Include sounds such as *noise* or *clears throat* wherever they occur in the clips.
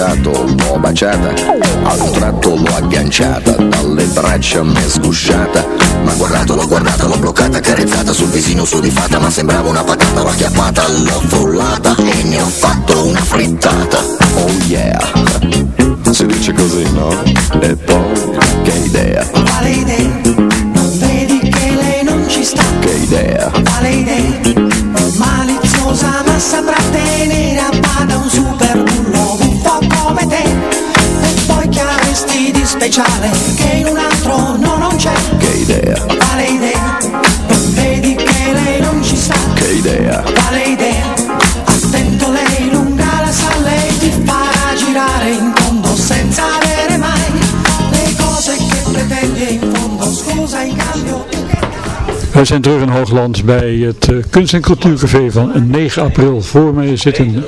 baciato, l'ho baciata, a un tratto l'ho agganciata, dalle braccia m'è sgusciata. Ma guardato, l'ho guardata, l'ho bloccata, carezzata sul visino sudifata, ma sembrava una patata, l'ho acchiappata, l'ho frullata e ne ho fatto una frittata. Oh yeah, si dice così, no? E poi, che idea, Quale idea? Non vedi che lei non ci sta? che idea, Quale idea? Maliziosa ma saprà tenere speciale che in un altro no non c'è che idea, Quale idea? Vedi che lei non ci sta? che idea, Quale idea? Attento lei lunga la sa lei ti farà girare in tondo senza avere mai le cose che pretendi in fondo scusa in cambio Wij zijn terug in Hoogland bij het eh, Kunst- en Cultuurcafé van 9 april. Voor mij zitten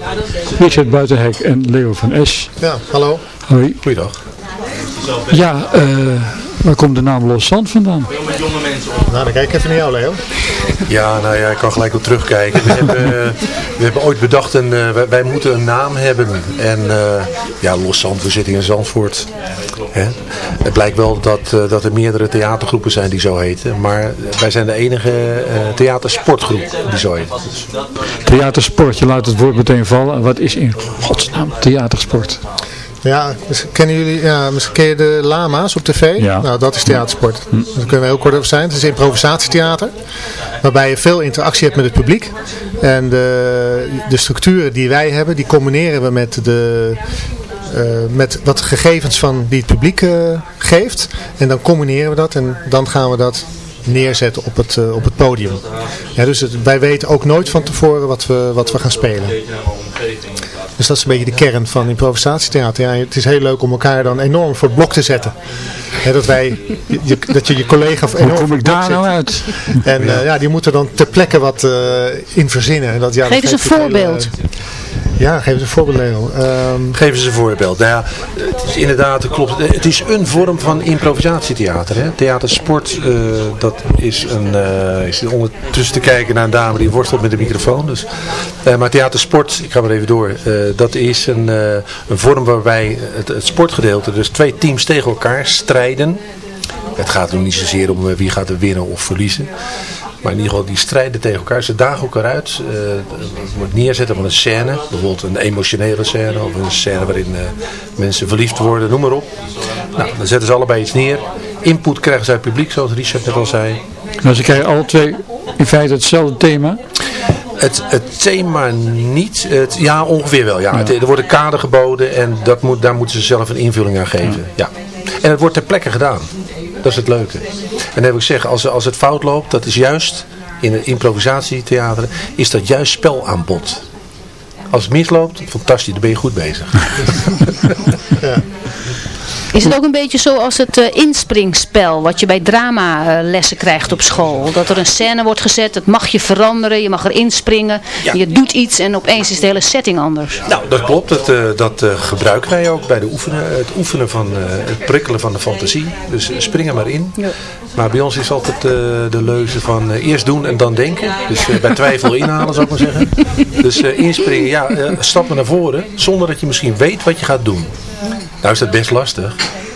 Richard Buitenhek en Leo van Esch. Ja, hallo. Hoi. Goeiedag. Ja, eh, waar komt de naam Los Zand vandaan? Nou, dan kijk ik even naar jou, Leo. Ja, nou ja, ik kan gelijk op terugkijken. We *laughs* hebben, eh, we hebben ooit bedacht, een, eh, wij, wij moeten een naam hebben. En eh, ja, Los Zand, we zitten in Zandvoort. Hè? Het blijkt wel dat, eh, dat er meerdere theatergroepen zijn die zo heten. Maar wij zijn de enige eh, theatersportgroep die zo heet. Theatersport, je laat het woord meteen vallen. Wat is in godsnaam theatersport? Ja, kennen jullie, ja, misschien ken je de lama's op tv? Ja. Nou, dat is theatersport. Daar kunnen we heel kort over zijn. Het is improvisatietheater, waarbij je veel interactie hebt met het publiek. En de, de structuren die wij hebben, die combineren we met de... eh, met wat gegevens van die het publiek eh, geeft. En dan combineren we dat en dan gaan we dat neerzetten op het, eh, op het podium. Ja, dus het- wij weten ook nooit van tevoren wat we, wat we gaan spelen. Dus dat is een beetje de kern van improvisatietheater. Ja, het is heel leuk om elkaar dan enorm voor het blok te zetten. Hè, dat, wij, je, dat je je collega enorm Hoe kom ik daar nou uit? En ja. ja, die moeten dan ter plekke wat eh, in verzinnen. En Dat, ja, dat Geef eens een voorbeeld. Ja, geef eens een voorbeeld Leo. Ehm, Geef eens een voorbeeld. Nou ja, het is inderdaad, klopt. Het is een vorm van improvisatietheater. Hè? Theatersport, eh, dat is een... eh ik zit ondertussen te kijken naar een dame die worstelt met de microfoon. Dus. Eh, maar theatersport, ik ga maar even door. dat is een, een vorm waarbij het, het sportgedeelte, dus twee teams tegen elkaar strijden. Het gaat er niet zozeer om wie gaat er winnen of verliezen. Maar in ieder geval, die strijden tegen elkaar. Ze dagen elkaar uit. eh, het neerzetten van een scène. Bijvoorbeeld een emotionele scène. Of een scène waarin eh, mensen verliefd worden. Noem maar op. Nou, dan zetten ze allebei iets neer. Input krijgen ze uit het publiek, zoals Richard net al zei. Nou, ze krijgen alle twee in feite hetzelfde thema. Het, het thema niet. Het, ja, ongeveer wel. Ja. Het, er wordt een kader geboden. En dat moet, daar moeten ze zelf een invulling aan geven. Ja. En het wordt ter plekke gedaan. Dat is het leuke. En dan heb ik zeggen, als, als het fout loopt, dat is juist in het improvisatietheater, is dat juist spelaanbod. Als het misloopt, fantastisch, dan ben je goed bezig. *laughs* *laughs* Is het ook een beetje zoals het eh, inspringspel wat je bij dramalessen krijgt op school? Dat er een scène wordt gezet, dat mag je veranderen, je mag er inspringen, Ja. je doet iets en opeens is de hele setting anders. Nou, dat klopt. Dat, eh, dat eh, gebruiken wij ook bij de oefenen, het oefenen van eh, het prikkelen van de fantasie. Dus eh, spring er maar in. Maar bij ons is altijd eh, de leuze van eh, eerst doen en dan denken. Dus eh, bij twijfel inhalen zou ik maar zeggen. Dus eh, inspringen, ja, eh, stappen naar voren zonder dat je misschien weet wat je gaat doen. Nou is dat best lastig.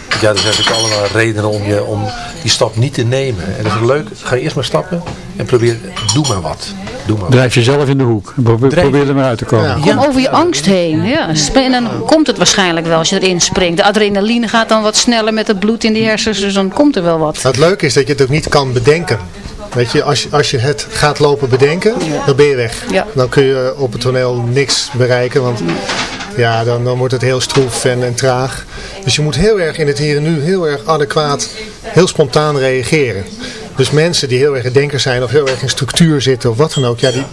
Want Ja, er zijn natuurlijk allemaal redenen om, je, om die stap niet te nemen. En dat is leuk. Ga eerst maar stappen en probeer, doe maar wat. Doe maar wat. Drijf jezelf in de hoek. Probeer, Drijf- probeer er maar uit te komen. Ja. Kom over je angst heen. Ja. En dan komt het waarschijnlijk wel als je erin springt. De adrenaline gaat dan wat sneller met het bloed in die hersens, dus dan komt er wel wat. Nou, het leuke is dat je het ook niet kan bedenken. Weet je, als je, als je het gaat lopen bedenken, dan ben je weg. Ja. Dan kun je op het toneel niks bereiken, want ja, dan, dan wordt het heel stroef en, en traag. Dus je moet heel erg in het hier en nu heel erg adequaat, heel spontaan reageren. Dus mensen die heel erg denker zijn of heel erg in structuur zitten of wat dan ook, ja, die,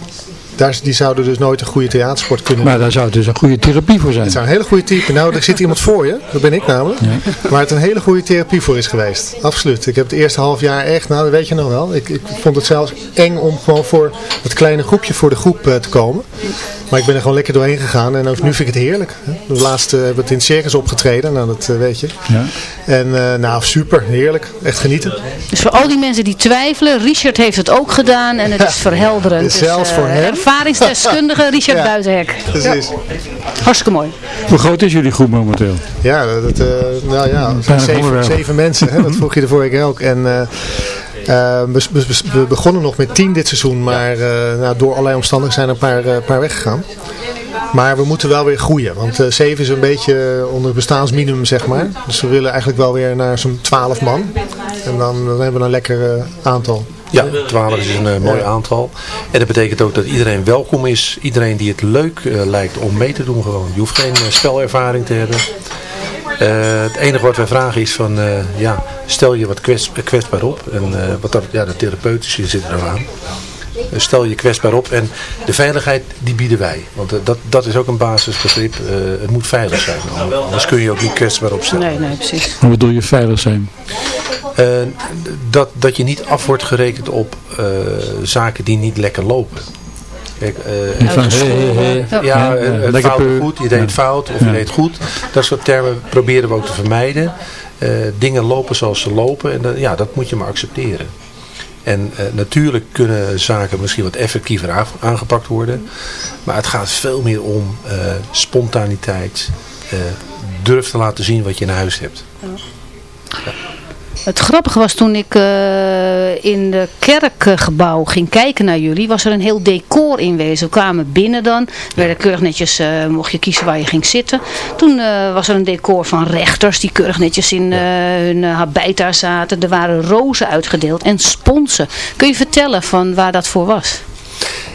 daar, die zouden dus nooit een goede theatersport kunnen Maar daar zou dus een goede therapie voor zijn. Het zou een hele goede type. Nou, er zit iemand voor je. Dat ben ik namelijk. Waar het een hele goede therapie voor is geweest. Absoluut. Ik heb het eerste half jaar echt, nou dat weet je nog wel. Ik, ik vond het zelfs eng om gewoon voor het kleine groepje voor de groep eh, te komen. Maar ik ben er gewoon lekker doorheen gegaan. En ook nu vind ik het heerlijk. De laatste hebben we het in het circus opgetreden. Nou, dat eh, weet je. Ja. En eh, nou, super. Heerlijk. Echt genieten. Dus voor al die mensen die twijfelen, Richard heeft het ook gedaan en het is *laughs* verhelderend. Zelfs dus, voor hem. Ervaringsdeskundige Richard *laughs* Ja. Buitenhek. Precies. Hartstikke mooi. Hoe groot is jullie groep momenteel? Ja, dat, eh, nou ja, zeven, zeven mensen. Hè? Dat vroeg je de vorige keer ook. En eh, eh, we, we- we begonnen nog met tien dit seizoen. Maar eh, nou, door allerlei omstandigheden zijn er een paar, paar weggegaan. Maar we moeten wel weer groeien. Want eh, zeven is een beetje onder het bestaansminimum, zeg maar. Dus we willen eigenlijk wel weer naar zo'n twaalf man. En dan, dan hebben we een lekker aantal. Ja, 12 is een eh, mooi aantal. En dat betekent ook dat iedereen welkom is. Iedereen die het leuk eh, lijkt om mee te doen gewoon. Je hoeft geen eh, spelervaring te hebben. Het enige wat wij vragen is van, ja, stel je wat kwets, kwetsbaar op. En wat dat, ja, de therapeutische zit er aan. Eh, Stel je kwetsbaar op en de veiligheid die bieden wij. Want eh, dat, dat is ook een basisbegrip. Eh, het moet veilig zijn. Anders kun je ook niet kwetsbaar opstellen. Nee, nee, precies. Hoe bedoel je veilig zijn? Dat, dat je niet af wordt gerekend op eh, zaken die niet lekker lopen. Kijk, eh, Niet van, hey, hey, hey. ja, Ja, ja, het fout goed, je deed Ja. fout of Ja. je deed goed. Dat soort termen proberen we ook te vermijden. Eh, dingen lopen zoals ze lopen en dat- ja, dat moet je maar accepteren. En eh, natuurlijk kunnen zaken misschien wat effectiever aan- aangepakt worden. Maar het gaat veel meer om eh, spontaniteit. eh, durf te laten zien wat je in huis hebt. Het grappige was toen ik eh, in de kerkgebouw ging kijken naar jullie, was er een heel decor inwezen. We kwamen binnen dan, werden keurig netjes, eh, mocht je kiezen waar je ging zitten. Toen eh, was er een decor van rechters die keurig netjes in hun habit daar zaten. Er waren rozen uitgedeeld en sponsen. Kun je vertellen van waar dat voor was?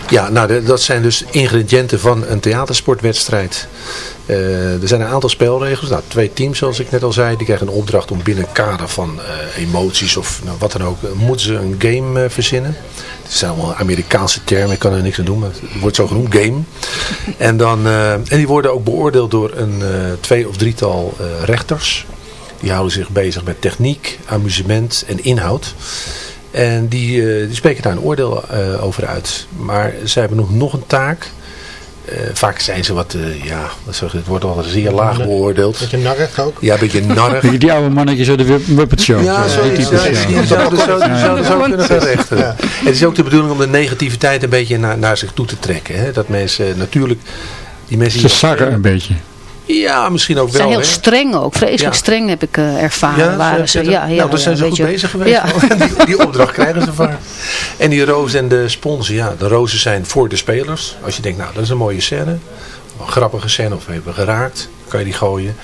Ja, nou dat zijn dus ingrediënten van een theatersportwedstrijd. Eh, er zijn een aantal spelregels. Nou, twee teams zoals ik net al zei. Die krijgen een opdracht om binnen een kader van eh, emoties of nou, wat dan ook. eh, moeten ze een game verzinnen. Het zijn allemaal Amerikaanse termen. Ik kan er niks aan doen. Maar het wordt zo genoemd game. *laughs* En, dan, en die worden ook beoordeeld door een twee of drietal rechters. Die houden zich bezig met techniek, amusement en inhoud. En die, eh, die spreken daar een oordeel eh, over uit. Maar zij hebben nog, nog een taak. Eh, vaak zijn ze wat, eh, ja, het wordt al zeer laag beoordeeld. Beetje narrig ook. Ja, een beetje narrig. *laughs* Je, Die oude mannetjes uit de Muppet Show. Ja, Zo, zo die. Die zouden zo, die zo kunnen verrechten. Ja. Het is ook de bedoeling om de negativiteit een beetje naar, naar zich toe te trekken. Hè? Dat mensen natuurlijk... Die mensen Ze die- sarren een beetje. Ja, misschien ook Ze zijn wel. heel hè. streng ook, vreselijk Ja. streng heb ik eh, ervaren. Ja, waren ze, ze- ja, ja, nou, daar zijn ze goed je. bezig geweest. Die, die *laughs* opdracht krijgen ze vaak. En die rozen en de sponsen, ja, de rozen zijn voor de spelers. Als je denkt, nou, dat is een mooie scène. Een grappige scène of we hebben geraakt, kan je die gooien.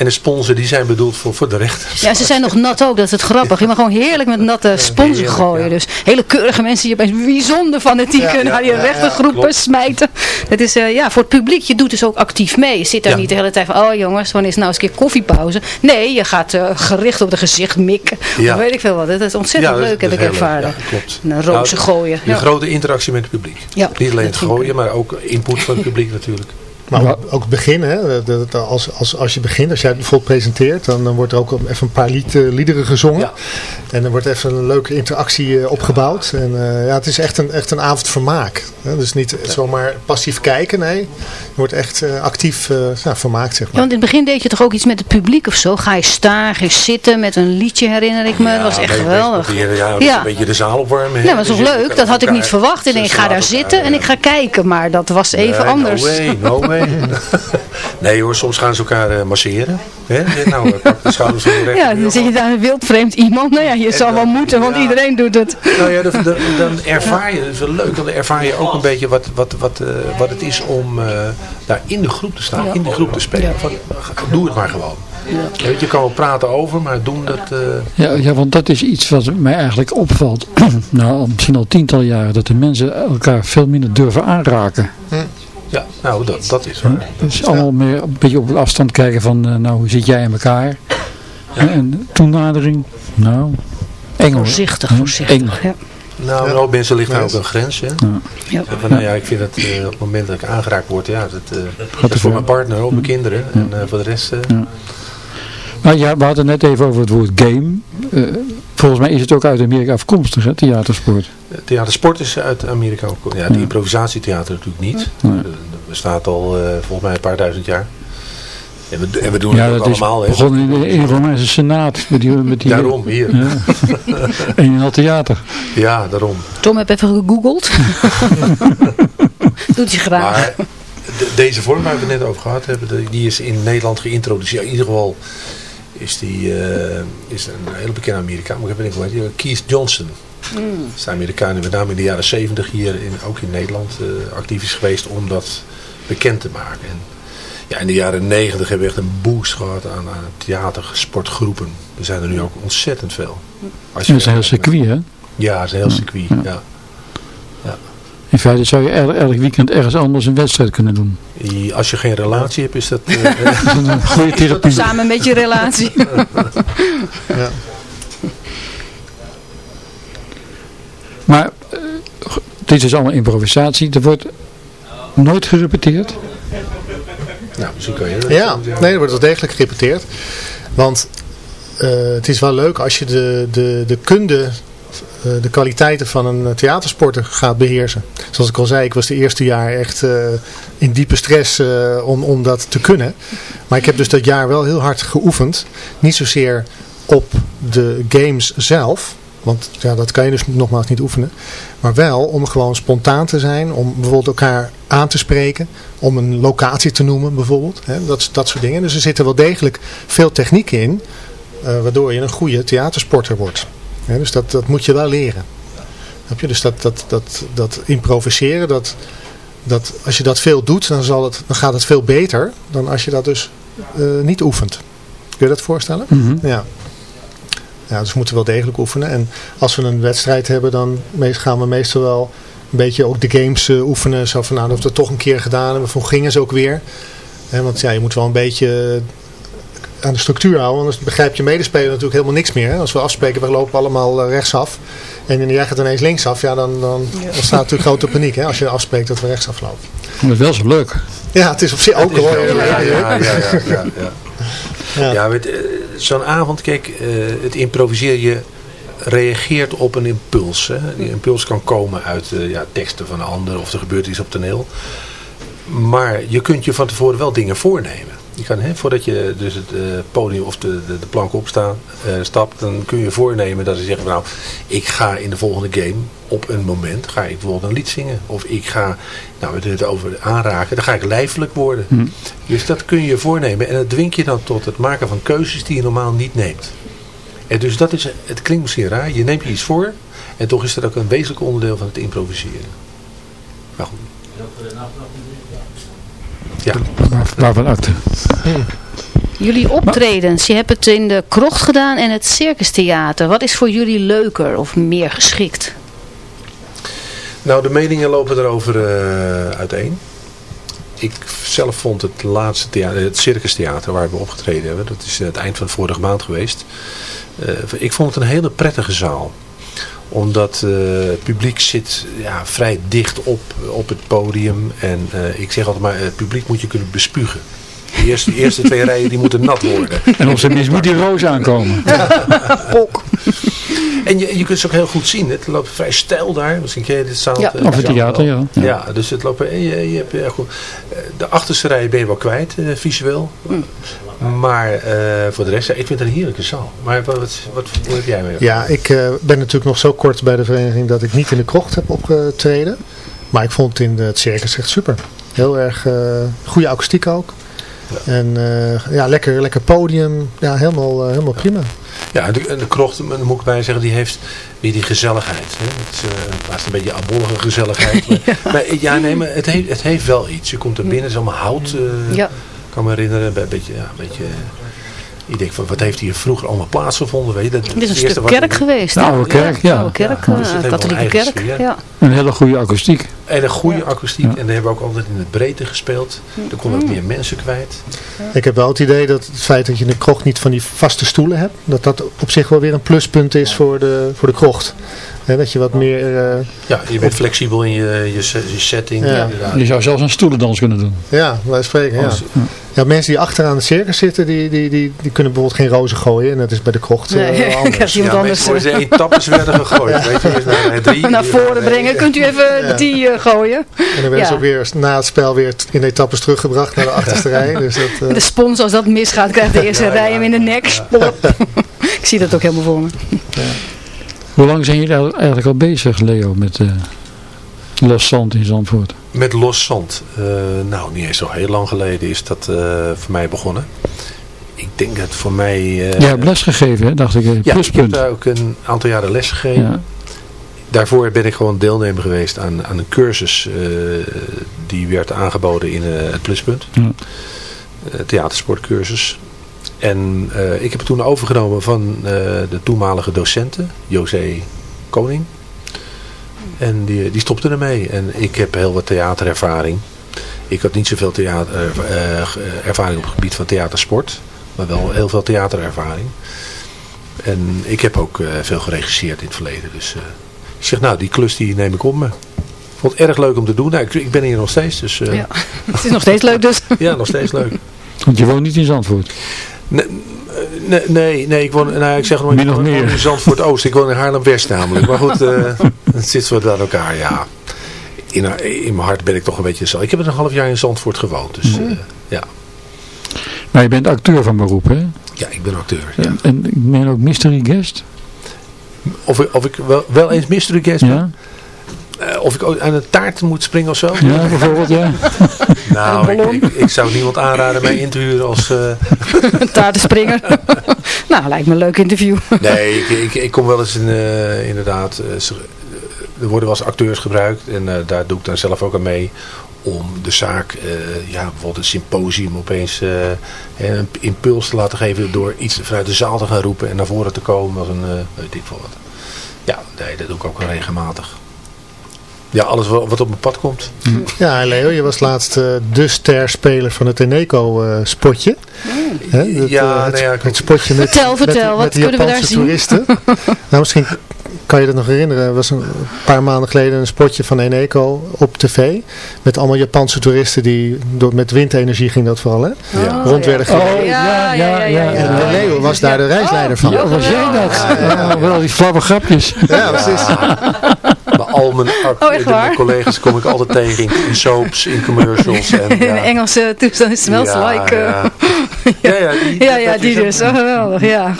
En de sponsen, die zijn bedoeld voor, voor de rechters. Ja, ze zijn nog nat ook, dat is het grappig. Je mag gewoon heerlijk met natte sponsen gooien. ja. Dus hele keurige mensen die opeens bijzonder fanatiek Ja, ja, naar ja, rechtergroepen smijten. Het is eh, ja, voor het publiek, je doet dus ook actief mee. Je zit daar niet de hele tijd van, oh jongens, wanneer is nou eens een keer koffiepauze? Nee, je gaat eh, gericht op de gezicht mikken. Ja. Of weet ik veel wat. Dat is ontzettend dat leuk, heb ik ervaren. Ja, klopt. Een rozen Nou, gooien. Een grote interactie met het publiek. Ja, Niet alleen het gooien, maar ook input van het publiek *laughs* natuurlijk. Maar Ja. ook, ook het begin, hè, dat- als, als, als je begint, als jij het bijvoorbeeld presenteert, dan, dan wordt er ook even een paar lied, eh, liederen gezongen. Ja. En er wordt even een leuke interactie eh, opgebouwd. En eh, ja, het is echt een, echt een avond vermaak. Hè? Dus niet zomaar passief kijken, nee. Je wordt echt eh, actief eh, ja, vermaakt, zeg Ja, maar. want in het begin deed je toch ook iets met het publiek of zo? Ga je staan, ga je zitten met een liedje herinner ik me. dat was echt geweldig. proberen, Ja, dat is Ja. een beetje de zaal opwarmen. hè. Ja, maar dat is Dus toch leuk? Dat had ik niet verwacht. Ik denk, ik ga daar zitten en ik ga kijken. Maar dat was even Nee, anders. No way, no *laughs* way. *laughs* nee hoor, soms gaan ze elkaar eh, masseren. Hè? *laughs* Nou, eh, pak de schouders van de rechter. Ja, dan zit je daar een wildvreemd iemand. Nou ja, je zal wel moeten, want ja. iedereen doet het. Nou ja, dan, dan, *laughs* dan ervaar je, dat is wel leuk, dan ervaar je ook een beetje wat, wat, wat, eh, wat het is om eh, daar in de groep te staan, Ja. in die groep te spelen. Van, doe het maar gewoon. Je, weet, je kan wel praten over, maar doen dat... eh, Ja, ja, want dat is iets wat mij eigenlijk opvalt. *clears throat* nou, al- misschien al tientallen jaren. Dat de mensen elkaar veel minder durven aanraken. Ja, nou, dat, dat is waar. Dus allemaal meer een beetje op afstand kijken van, eh, nou, hoe zit jij in elkaar? En toenadering, nou, eng. Voorzichtig, voorzichtig. eng. Ja. Nou, Ja. mensen ligt daar Ja. ook een grens. Hè? Ja. Van, nou ja, ik vind dat eh, op het moment dat ik aangeraakt word, ja, dat, eh, dat is voor mijn partner, of mijn kinderen. En eh, voor de rest, eh, Nou ja, we hadden net even over het woord game. Eh, volgens mij is het ook uit Amerika afkomstig, hè, theatersport. theatersport is uit Amerika ook. Ja, de Ja. improvisatietheater natuurlijk niet. Nee. Dat bestaat al eh, volgens mij een paar duizend jaar. En we, en we doen Ja, het ook dat is allemaal. Hè. begonnen in de, in de Romeinse Senaat. Met die, met die, Daarom, hier. Ja. *laughs* en in het theater. Ja, daarom. Tom heb even gegoogeld. *laughs* Doet hij graag. Maar de- deze vorm waar we het net over gehad hebben, die is in Nederland geïntroduceerd. In ieder geval is die eh, is een hele bekende Amerikaan, maar ik heb het niet gehoord. Keith Johnson. Dat is de Amerikaan die met name in de jaren 70 hier in, ook in Nederland eh, actief is geweest om dat bekend te maken. En ja, in de jaren 90 hebben we echt een boost gehad aan, aan theatersportgroepen. Er zijn er nu ook ontzettend veel. Als Dat is een heel circuit, hè? Ja, het is een heel circuit. Ja. In feite zou je elk, elk weekend ergens anders een wedstrijd kunnen doen. Als je geen relatie hebt, is dat... *laughs* eh, *laughs* is een goede therapie. Samen met je relatie. *laughs* Ja. Maar eh, dit is allemaal improvisatie. Er wordt nooit gerepeteerd. nou, misschien kan je dat Ja, nee, er wordt wel degelijk gerepeteerd. Want eh, het is wel leuk als je de, de, de kunde, eh, de kwaliteiten van een eh, theatersporter gaat beheersen. Zoals ik al zei, ik was de eerste jaar echt eh, in diepe stress eh, om, om dat te kunnen. Maar ik heb dus dat jaar wel heel hard geoefend. Niet zozeer op de games zelf. Want ja, dat kan je dus nogmaals niet oefenen. Maar wel om gewoon spontaan te zijn. Om bijvoorbeeld elkaar aan te spreken. Om een locatie te noemen bijvoorbeeld. Hè, dat, dat soort dingen. Dus er zitten wel degelijk veel technieken in. eh, waardoor je een goede theatersporter wordt. Dus dat, dat moet je wel leren. Snap je? Dus dat, dat, dat, dat improviseren. Dat, dat, als je dat veel doet. Dan, zal het, dan gaat het veel beter. Dan als je dat dus eh, niet oefent. Kun je dat voorstellen? Mhm. Ja. Ja, dus we moeten wel degelijk oefenen. En als we een wedstrijd hebben, dan gaan we meestal wel een beetje ook de games eh, oefenen. Zo van, nou, dat hebben we toch een keer gedaan. En hoe gingen ze ook weer? Hè, want ja, je moet wel een beetje aan de structuur houden. Anders begrijp je medespeler natuurlijk helemaal niks meer. Hè? Als we afspreken, we lopen allemaal eh, rechtsaf. En jij gaat ineens linksaf. Ja, dan, dan ontstaat natuurlijk grote paniek. Hè? Als je afspreekt dat we rechtsaf lopen. Dat is wel zo leuk. Ja, het is op zich ook wel heel Ja, leuk. ja, ja, ja, ja, ja. Ja. Ja, weet, eh, zo'n avond, kijk, eh, het improviseren, je reageert op een impuls. Hè. Die impuls kan komen uit eh, ja, teksten van een ander of er gebeurt iets op toneel. Maar je kunt je van tevoren wel dingen voornemen. Je kan, hè, voordat je dus het eh, podium of de, de, de plank opstaat, eh, stapt, dan kun je voornemen dat je zegt, van, nou, ik ga in de volgende game op een moment, ga ik bijvoorbeeld een lied zingen. Of ik ga, nou, we hebben het over aanraken, dan ga ik lijfelijk worden. Dus dat kun je je voornemen. En dat dwingt je dan tot het maken van keuzes die je normaal niet neemt. En dus dat is, het klinkt misschien raar, je neemt je iets voor. En toch is dat ook een wezenlijk onderdeel van het improviseren. Maar goed. Ja, Waar- Waarvan acte. Jullie optredens, je hebt het in de krocht gedaan en het circustheater. Wat is voor jullie leuker of meer geschikt? nou de meningen lopen erover eh, uiteen. Ik zelf vond het laatste theater, het Circus Theater waar we opgetreden hebben, dat is het eind van vorige maand geweest. Eh, ik vond het een hele prettige zaal. Omdat eh, het publiek zit ja, vrij dicht op, op het podium. En eh, ik zeg altijd maar, het publiek moet je kunnen bespugen. De eerste, de eerste twee rijen die moeten nat worden. En op zijn minst moet die roos aankomen. Pok. En je, je kunt ze ook heel goed zien. Het loopt vrij stijl daar. Misschien ken je dit zaal. Ja. eh, Of het theater, ja. Ja, dus het loopt, en je, je hebt, ja, goed, eh, de achterste rij ben je wel kwijt, eh, visueel. Maar eh, voor de rest, ik vind het een heerlijke zaal. Maar wat, wat, wat hoe heb jij mee? Ja, ik eh, ben natuurlijk nog zo kort bij de vereniging dat ik niet in de krocht heb opgetreden. Maar ik vond het in het circus echt super. Heel erg eh, goede akoestiek ook. En eh, ja, lekker, lekker podium. Ja, helemaal, eh, helemaal prima. Ja, en de, en de krocht, daar moet ik bij zeggen, die heeft weer die gezelligheid. Hè? Het is eh, een beetje abollige gezelligheid. Maar, *laughs* maar, ja, nee, maar het heeft, het heeft wel iets. Je komt er binnen, het is allemaal hout. eh, Ja. Ik kan me herinneren, bij een beetje, ja, een beetje... Je denkt van, wat heeft hier vroeger allemaal plaatsgevonden? Weet je? Dat, Dit is een stuk kerk geweest. Hè? oude kerk, ja. Oude kerk, katholieke een kerk. Ja. Een hele goede akoestiek. En een goede akoestiek. En dan hebben we ook altijd in het breedte gespeeld. Er konden ook meer mensen kwijt. Ik heb wel het idee dat het feit dat je in de krocht niet van die vaste stoelen hebt, dat dat op zich wel weer een pluspunt is voor de, voor de krocht. Hè, dat je wat meer... eh, Ja, je bent flexibel in je, je, se- je setting. Ja. Je zou zelfs een stoelendans kunnen doen. ja, wij spreken, ja. Ja, mensen die achteraan de circus zitten, die, die, die, die kunnen bijvoorbeeld geen rozen gooien. En dat is bij de krocht Nee, *laughs* wel anders. Ja, anders mensen worden in etappes werden gegooid. *laughs* Weet je, dus naar, naar drie. naar voren Nee, brengen. Kunt u even Ja. die eh, gooien? En dan werden ze ook weer na het spel weer in etappes teruggebracht naar de achterste *laughs* rij. Dus dat, eh, De spons, als dat misgaat, krijgt de eerste rij hem in de nek. Ik zie dat ook helemaal voor me. Hoe lang zijn jullie eigenlijk al bezig, Leo, met eh Los Zand in Zandvoort? Met los zand. Eh, nou, niet eens zo heel lang geleden is dat eh, voor mij begonnen. Ik denk dat voor mij... eh, Jij hebt les gegeven, hè? dacht ik. ja, ik heb Pluspunt. daar ook een aantal jaren les gegeven. Ja. Daarvoor ben ik gewoon deelnemer geweest aan, aan een cursus die werd aangeboden in het Pluspunt. Ja. Theatersportcursus. En eh, ik heb het toen overgenomen van eh, de toenmalige docenten, José Koning. En die, die stopte ermee. En ik heb heel wat theaterervaring. Ik had niet zoveel theater, eh, eh, ervaring op het gebied van theatersport. Maar wel heel veel theaterervaring. En ik heb ook eh, veel geregisseerd in het verleden. Dus eh, ik zeg, nou, die klus die neem ik op me. Ik vond het erg leuk om te doen. Nou, ik, ik ben hier nog steeds. Dus eh, Ja. *laughs* Het is nog steeds leuk dus. *laughs* ja, nog steeds leuk. Want je woont niet in Zandvoort. Nee, nee, nee, ik woon, nou, ik zeg nog ik meer. in Zandvoort Oost. Ik woon in Haarlem West namelijk. Maar goed, eh, het zit zo aan elkaar, ja. In, in mijn hart ben ik toch een beetje zo. Ik heb een half jaar in Zandvoort gewoond. Dus eh, ja. Maar je bent acteur van beroep, hè? ja, ik ben acteur. Ja. En, en ik meen ook mystery guest. Of, ik- of ik wel, wel eens mystery guest ben. Ja, of ik ook aan een taart moet springen of zo. ja bijvoorbeeld, ja. *laughs* Nou, ik, ik, ik zou niemand aanraden mij in te huren als... eh, Een taartenspringer. *laughs* nou, lijkt me een leuk interview. Nee, ik, ik, ik kom wel eens in, eh, inderdaad, eh, er worden wel eens acteurs gebruikt en eh, daar doe ik dan zelf ook aan mee om de zaak, eh, ja, bijvoorbeeld een symposium opeens eh, een impuls te laten geven door iets vanuit de zaal te gaan roepen en naar voren te komen als een, eh weet ik veel wat. Ja, nee, dat doe ik ook wel regelmatig. Ja, alles wat, wat op mijn pad komt. Ja, Leo, je was laatst eh, de sterspeler van het Eneco eh, Ja, eh, het, nou ja, ik- het spotje met, Vertel, vertel, met, wat met de kunnen we daar Japanse toeristen. *laughs* nou, misschien kan je dat nog herinneren. Er was een paar maanden geleden een spotje van Eneco op tv. Met allemaal Japanse toeristen die, door, met windenergie ging dat vooral, hè? Ja. Rond werden gereden. Oh, ja, ja, ja. En ja. Leo was daar de reisleider van. Ja, was jij dat? Oh, wel die flauwe grapjes. Ja, precies. Bij al mijn, Oh, collega's kom ik altijd tegen in, soaps, in commercials. En, In de ja. Engelse toestand smells Ja, like... eh, ja. Ja, ja, die, Ja, ja, die dus. Oh, geweldig, ja.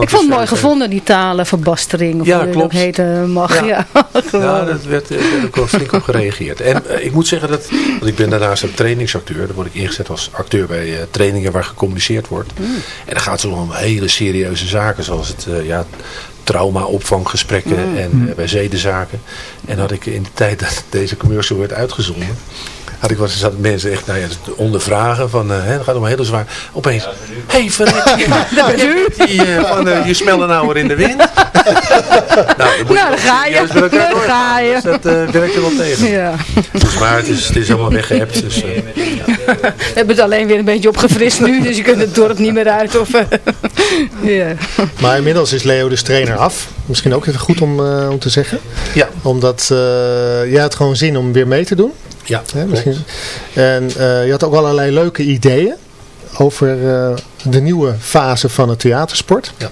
Ik vond het mooi gevonden, die talenverbastering. Of Ja, dat klopt. ook heten mag. Ja. Ja, *laughs* dat werd, eh, werd ook wel flink op gereageerd. En eh, ik moet zeggen dat, want ik ben daarnaast een trainingsacteur. Dan word ik ingezet als acteur bij eh, trainingen waar gecommuniceerd wordt. En dan gaat het om hele serieuze zaken zoals het eh, ja, trauma-opvanggesprekken en eh, bij zedenzaken. En had ik in de tijd dat deze commercial werd uitgezonden, had ik wel eens zaten mensen echt nou ja, ondervragen van, eh, hè, het gaat om hele zwaar. Opeens, hé hey, verrek, Dat bent u. die, eh, van, eh, je smellen nou weer in de wind. *laughs* nou, dan, moet Nou, dan ga je. Dan ga je. Dus dat eh, werkt er wel tegen. Ja. Dus, maar het is, het is helemaal weggehept. Dus, eh, We hebben het alleen weer een beetje opgefrist nu, dus je kunt het dorp niet meer uit. Of, eh, *laughs* ja. Maar inmiddels is Leo dus trainer af. Misschien ook even goed om, eh, om te zeggen. ja, Omdat eh jij had gewoon zin om weer mee te doen. Ja Hè, misschien. En eh, je had ook allerlei leuke ideeën over eh, de nieuwe fase van het theatersport. Ja.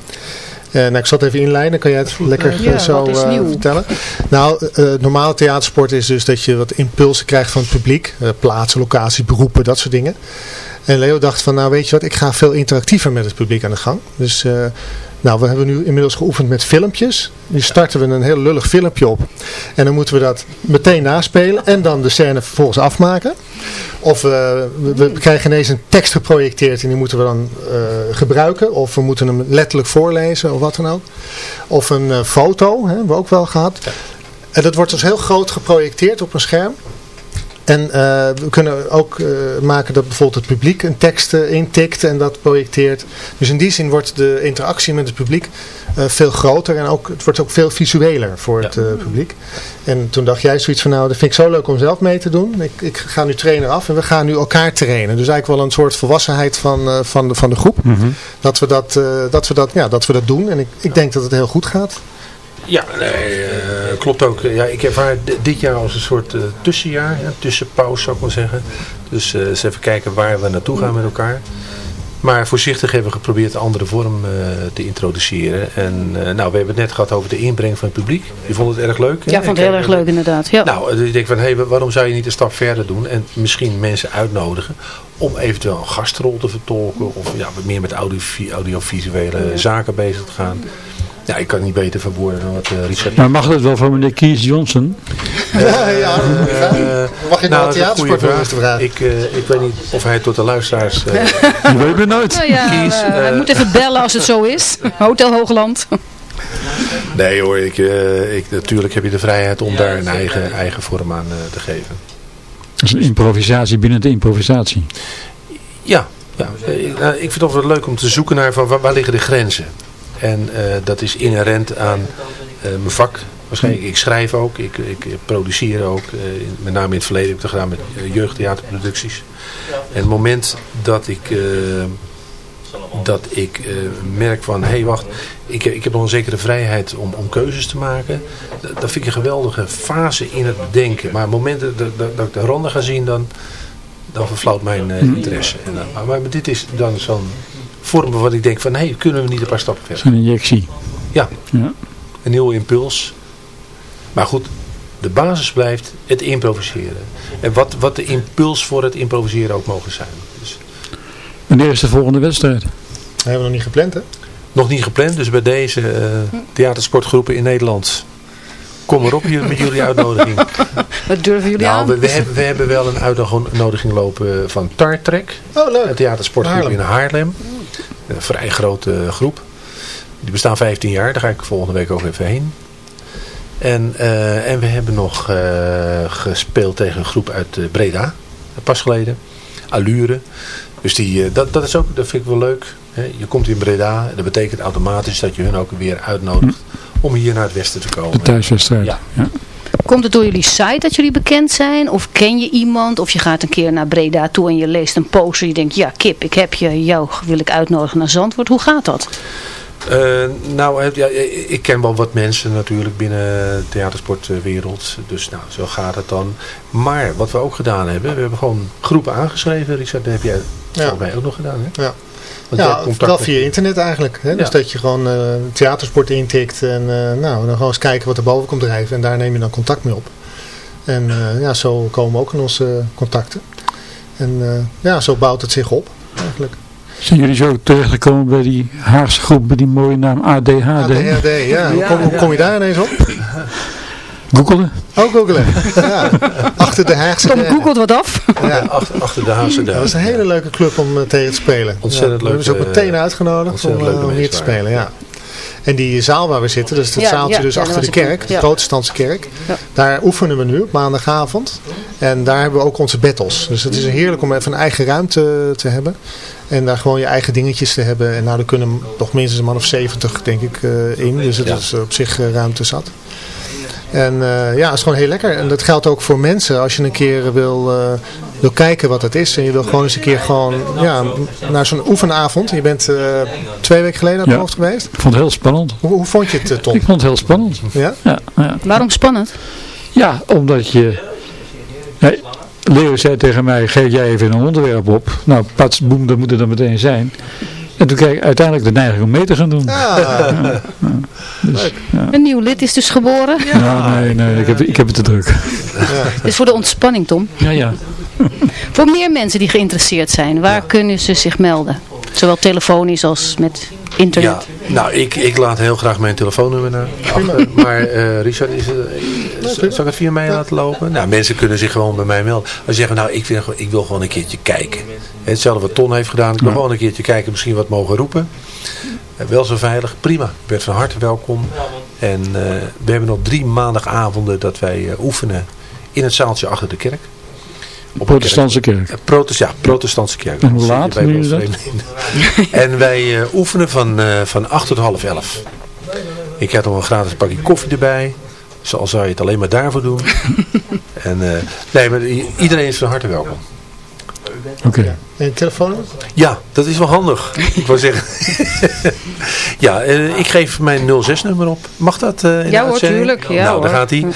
Eh, nou, ik zal het even inleiden, kan jij het lekker Ja, zo eh, vertellen? Nou, eh, het normale theatersport is dus dat je wat impulsen krijgt van het publiek. Eh, plaatsen, locaties, beroepen, dat soort dingen. En Leo dacht van, nou weet je wat, ik ga veel interactiever met het publiek aan de gang. Dus, eh, nou, we hebben nu inmiddels geoefend met filmpjes. Nu starten we een heel lullig filmpje op. En dan moeten we dat meteen naspelen en dan de scène vervolgens afmaken. Of eh, we, we krijgen ineens een tekst geprojecteerd en die moeten we dan eh, gebruiken. Of we moeten hem letterlijk voorlezen of wat dan ook. Of een eh, foto, hè, hebben we ook wel gehad. En dat wordt dus heel groot geprojecteerd op een scherm. En uh, we kunnen ook uh, maken dat bijvoorbeeld het publiek een tekst uh, intikt en dat projecteert. Dus in die zin wordt de interactie met het publiek veel groter en ook, het wordt ook veel visueler voor ja. het publiek. En toen dacht jij zoiets van nou, dat vind ik zo leuk om zelf mee te doen. Ik, ik ga nu trainer af en we gaan nu elkaar trainen. Dus eigenlijk wel een soort volwassenheid van, van, de, van de groep. Mm -hmm. dat, we dat, dat, we dat, ja, dat we dat doen en ik, ik denk dat het heel goed gaat. Ja, nee, uh, klopt ook. Ja, ik ervaar dit jaar als een soort uh, tussenjaar, ja, tussenpauze zou ik maar zeggen. Dus uh, eens even kijken waar we naartoe gaan met elkaar. Maar voorzichtig hebben we geprobeerd een andere vorm te introduceren. En nou, we hebben het net gehad over de inbreng van het publiek. Je vond het erg leuk? Ja, ik vond het heel erg leuk inderdaad. Ja. Nou, ik denk van, hé, hey, waarom zou je niet een stap verder doen en misschien mensen uitnodigen om eventueel een gastrol te vertolken of ja, meer met audiovisuele audio zaken bezig te gaan. Ja, ik kan het niet beter verwoorden dan wat uh, Richard... Maar mag het wel van meneer Kees Johnson? *laughs* ja, ja. Uh, *laughs* mag je nou, theatersport vragen? Ik, uh, ik weet niet of hij tot de luisteraars... *laughs* Je weet het nooit. Nou ja, Kies, hij moet even bellen als het zo is. Hotel Hoogland. nee hoor, ik, ik, natuurlijk heb je de vrijheid om daar een eigen, eigen vorm aan te geven. Dat is een improvisatie binnen de improvisatie. Ja, ja. Ik, nou, ik vind het wel leuk om te zoeken naar van waar, waar liggen de grenzen. En uh, dat is inherent aan uh, mijn vak. Waarschijnlijk, ik schrijf ook, ik, ik produceer ook. Uh, met name in het verleden heb ik het gedaan met jeugdtheaterproducties. En het moment dat ik, dat ik merk van, hé hey, wacht, ik, ik heb nog een zekere vrijheid om, om keuzes te maken. Dat, dat vind ik een geweldige fase in het bedenken. Maar het moment dat, dat, dat ik de ronde ga zien, dan, dan verflauwt mijn interesse. En dan, maar, maar dit is dan zo'n vormen wat ik denk van, hé, hey, kunnen we niet een paar stappen verder? Een injectie. Ja. ja. Een nieuw impuls. Maar goed, de basis blijft het improviseren. En wat, wat de impuls voor het improviseren ook mogen zijn. Dus... Wanneer is de volgende wedstrijd? Dat hebben we nog niet gepland, hè? Nog niet gepland, dus bij deze uh, theatersportgroepen in Nederland kom erop hier met jullie uitnodiging. *laughs* Wat durven jullie nou, aan? We, we, hebben, we hebben wel een uitnodiging lopen van Tartrek. Oh, leuk. Het theatersportgroep in Haarlem. Een vrij grote groep. Die bestaan 15 jaar. Daar ga ik volgende week ook even heen. En, uh, en we hebben nog uh, gespeeld tegen een groep uit uh, Breda. Pas geleden. Allure. Dus die, dat, dat, is ook, dat vind ik wel leuk. Je komt in Breda. Dat betekent automatisch dat je hun ook weer uitnodigt om hier naar het westen te komen. De thuiswedstrijd. Ja. ja. Komt het door jullie site dat jullie bekend zijn? Of ken je iemand? Of je gaat een keer naar Breda toe en je leest een poster. Je denkt, ja Kip, ik heb je. Jou wil ik uitnodigen naar Zandvoort. Hoe gaat dat? Uh, nou, ja, ik ken wel wat mensen natuurlijk binnen de theatersportwereld. Dus nou, zo gaat het dan. Maar wat we ook gedaan hebben, we hebben gewoon groepen aangeschreven. Richard, dat heb jij ja. volgens mij ook nog gedaan, hè? Ja. Want ja, wel via internet eigenlijk. Hè? Ja. Dus dat je gewoon uh, theatersport intikt en uh, nou, dan gewoon eens kijken wat er boven komt drijven. En daar neem je dan contact mee op. En uh, ja, zo komen ook in onze contacten. En ja, zo bouwt het zich op eigenlijk. Zijn jullie zo terechtgekomen bij die Haagse groep, bij die mooie naam ADHD? ADHD, ja. Hoe kom, hoe kom je daar ineens op? *laughs* Googelen. Ook googelen. Ja. Achter de Haagse Tom googelt wat af. Ja. Achter, achter de Haagse Dat is een hele leuke club om uh, tegen te spelen. Ontzettend ja, leuk. We hebben ze ook meteen uitgenodigd om, uh, om hier te spelen. Ja. En die zaal waar we zitten, dus het Ja, zaaltje ja, dus ja, achter dat de was kerk, de ja. protestantse kerk. Ja. Daar oefenen we nu op maandagavond. En daar hebben we ook onze battles. Dus het is heerlijk om even een eigen ruimte te hebben. En daar gewoon je eigen dingetjes te hebben. En nou, er kunnen nog minstens een man of 70 denk ik eh, in. Dus het Ja. is op zich eh, ruimte zat. En eh, ja, het is gewoon heel lekker. En dat geldt ook voor mensen. Als je een keer wil, eh, wil kijken wat het is. En je wil gewoon eens een keer gewoon ja, naar zo'n oefenavond. Je bent eh, twee weken geleden Ja. mijn hoofd geweest. Ik vond het heel spannend. Hoe, hoe vond je het, eh, Tom? Ik vond het heel spannend. Ja? Ja, ja. Waarom spannend? ja omdat je... Nee, Leo zei tegen mij, geef jij even een onderwerp op. Nou, pats, boem, dat moet het dan meteen zijn. En toen kreeg ik uiteindelijk de neiging om mee te gaan doen. Ah, Dus, ja. Een nieuw lid is dus geboren. Ja, nee, nee, ik heb, ik heb het te druk. Dit *laughs* is voor de ontspanning, Tom. Ja, ja. Voor meer mensen die geïnteresseerd zijn, waar kunnen ze zich melden? Zowel telefonisch als met internet. Ja, nou, ik, ik laat heel graag mijn telefoonnummer naar achter. Maar eh, Richard, is, zal ik het via mij laten lopen? Nou, mensen kunnen zich gewoon bij mij melden. Als ze zeggen, nou, ik, vind, gewoon- ik wil gewoon een keertje kijken. Hetzelfde wat Ton heeft gedaan. Ik wil Ja. gewoon een keertje kijken, misschien wat mogen roepen. Eh, wel zo veilig, prima. Je bent van harte welkom. En eh, we hebben nog drie maandagavonden dat wij oefenen in het zaaltje achter de kerk. Op Protestantse kerk. Protest, ja, protestantse kerk. En hoe laat dat? *laughs* en wij eh, oefenen van, eh van 8 tot half 11. Ik heb nog een gratis pakje koffie erbij. Zoals zou je het alleen maar daarvoor doen. *laughs* en eh, nee, maar iedereen is van harte welkom. Oké. En telefoon? Ja, dat is wel handig. *laughs* ik wou zeggen. ja, eh, ik geef mijn 06-nummer op. Mag dat eh in de Ja hoor, tuurlijk. Ja, nou, daar gaat hij.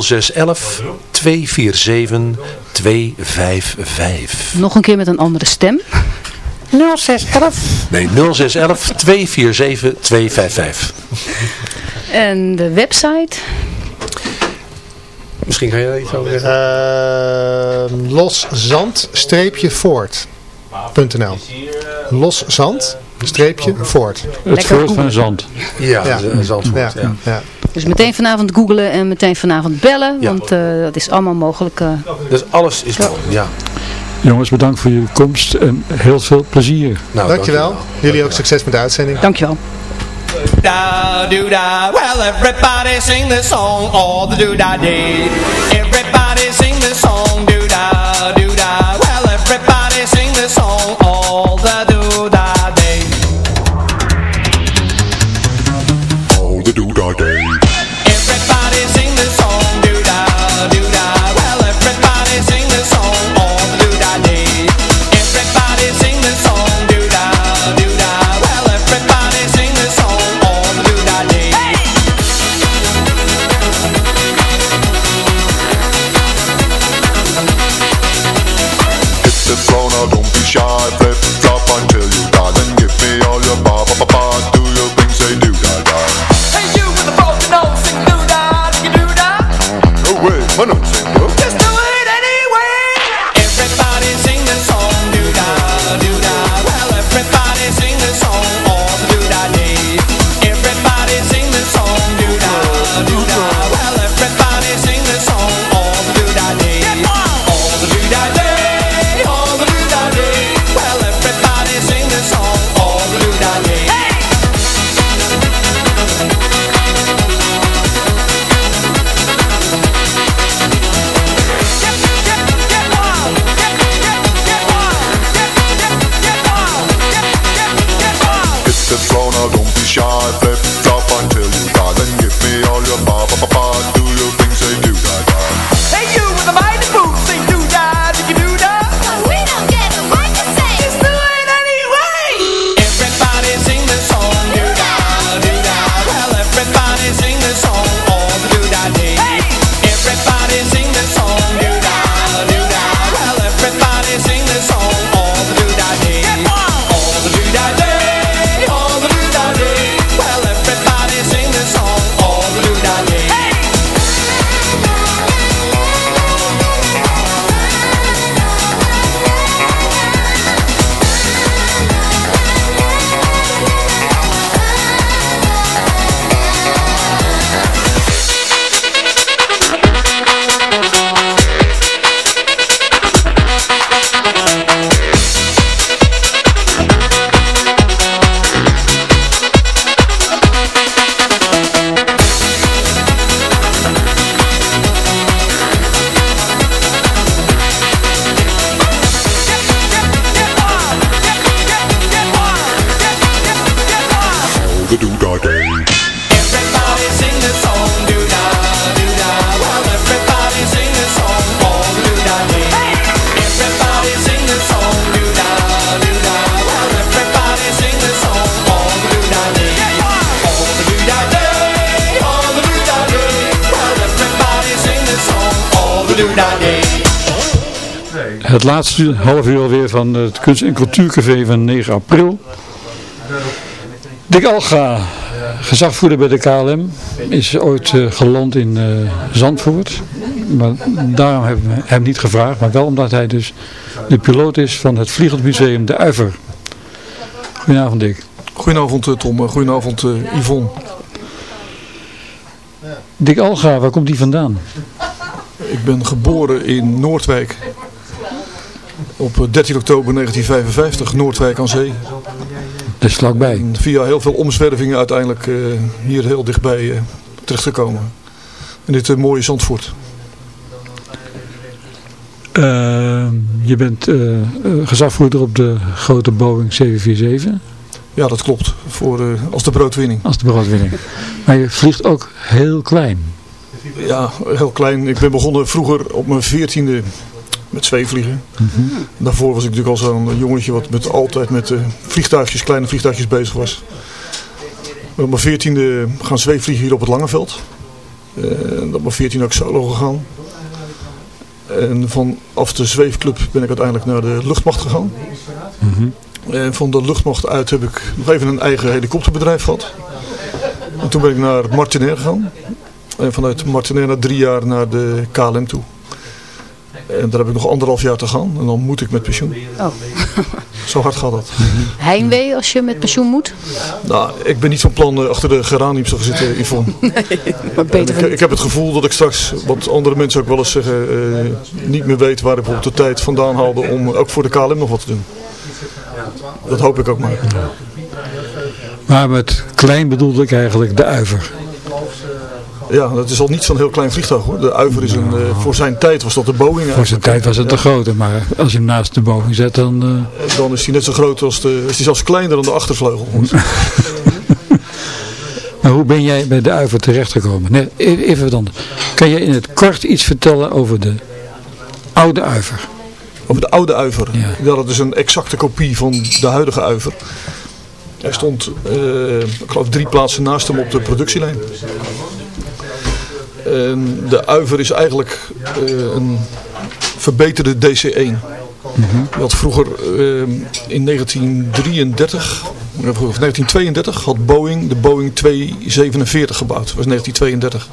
0611 247 255. Nog een keer met een andere stem. 0611? Nee, 0611 247 255. En de website. Misschien kan je daar iets over zeggen? Uh, loszand-voort.nl Loszand-voort. Het Lekker voort van zand. Ja, Ja. Zandvoort. Ja, Ja. ja. Dus meteen vanavond googlen en meteen vanavond bellen. Ja. Want eh, dat is allemaal mogelijk. eh. Dus alles is mogelijk. Ja. Jongens, bedankt voor jullie komst en heel veel plezier. Nou, Dankjewel. Jullie ook succes met de uitzending. Dankjewel. Da do da. Well, everybody sing this song all the do da day. Everybody sing the song do da do laatste half uur alweer van het Kunst- en Cultuurcafé van 9 april. Dick Alga, gezagvoerder bij de KLM, is ooit eh, geland in eh, Zandvoort. Maar daarom hebben we hem niet gevraagd, maar wel omdat hij dus de piloot is van het Vliegend Museum De Uiver. Goedenavond Dick. Goedenavond eh, Tom, goedenavond Yvonne. Dick Alga, waar komt hij vandaan? Ik ben geboren in Noordwijk. Op eh, 13 oktober 1955, Noordwijk aan zee. Dat is vlakbij. En via heel veel omzwervingen uiteindelijk eh, hier heel dichtbij eh, terechtgekomen. In dit eh, mooie Zandvoort. Eh, je bent eh, eh, gezagvoerder op de grote Boeing 747 Ja, dat klopt. Voor, eh, als de broodwinning. als de broodwinning. Maar je vliegt ook heel klein. Ja, heel klein. Ik ben begonnen vroeger op mijn veertiende met zweefvliegen. Daarvoor was ik natuurlijk al zo'n jongetje wat met, altijd met eh, vliegtuigjes, kleine vliegtuigjes bezig was. Op mijn veertiende gaan zweefvliegen hier op het Langeveld. Eh, en op mijn veertiende ook solo gegaan. En vanaf de zweefclub ben ik uiteindelijk naar de luchtmacht gegaan. En van de luchtmacht uit heb ik nog even een eigen helikopterbedrijf gehad. En toen ben ik naar Martinair gegaan. En vanuit Martinair na drie jaar naar de KLM toe. En daar heb ik nog anderhalf jaar te gaan. En dan moet ik met pensioen. Oh. *laughs* Zo hard gaat dat. Heimwee als je met pensioen moet? Nou, ik ben niet van plan eh, achter de geraniums te gaan zitten, *laughs* Yvonne. Maar beter Ik, ik heb het gevoel dat ik straks, wat andere mensen ook wel eens zeggen, eh, niet meer weet waar ik bijvoorbeeld de tijd vandaan haalde om ook voor de KLM nog wat te doen. Dat hoop ik ook maar. Maar met klein bedoelde ik eigenlijk de uiver. Ja, dat is al niet zo'n heel klein vliegtuig hoor. De Uiver is een, eh, voor zijn tijd was dat de Boeing Voor zijn eigenlijk. tijd was het te Ja. grote, maar als je hem naast de Boeing zet dan... eh, Dan is hij net zo groot als de, is hij zelfs kleiner dan de achtervleugel. *laughs* Maar hoe ben jij bij de uiver terechtgekomen? Nee, e- even wat anders. Kan je in het kort iets vertellen over de oude uiver? Over de oude Uiver. Ja. Ja. dat is een exacte kopie van de huidige Uiver. Hij stond, eh, ik geloof, drie plaatsen naast hem op de productielijn. En de Uiver is eigenlijk eh, een verbeterde DC-1. Je had vroeger eh, in 1933, of 1932 had Boeing de Boeing 247 gebouwd. Dat was 1932.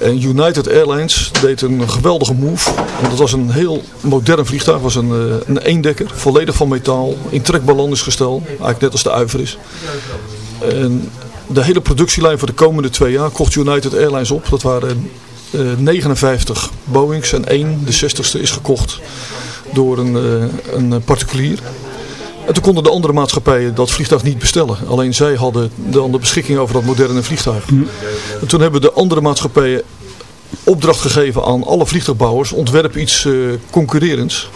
En United Airlines deed een geweldige move. Want het was een heel modern vliegtuig. Het was een, eh, een eendekker, volledig van metaal, intrekbaar landingsgestel. Eigenlijk net als de Uiver is. En de hele productielijn voor de komende twee jaar kocht United Airlines op. Dat waren eh, 59 Boeings en één, de 60ste, is gekocht door een, eh, een particulier. En toen konden de andere maatschappijen dat vliegtuig niet bestellen. Alleen zij hadden dan de beschikking over dat moderne vliegtuig. En toen hebben de andere maatschappijen opdracht gegeven aan alle vliegtuigbouwers. Ontwerp iets eh, concurrerends.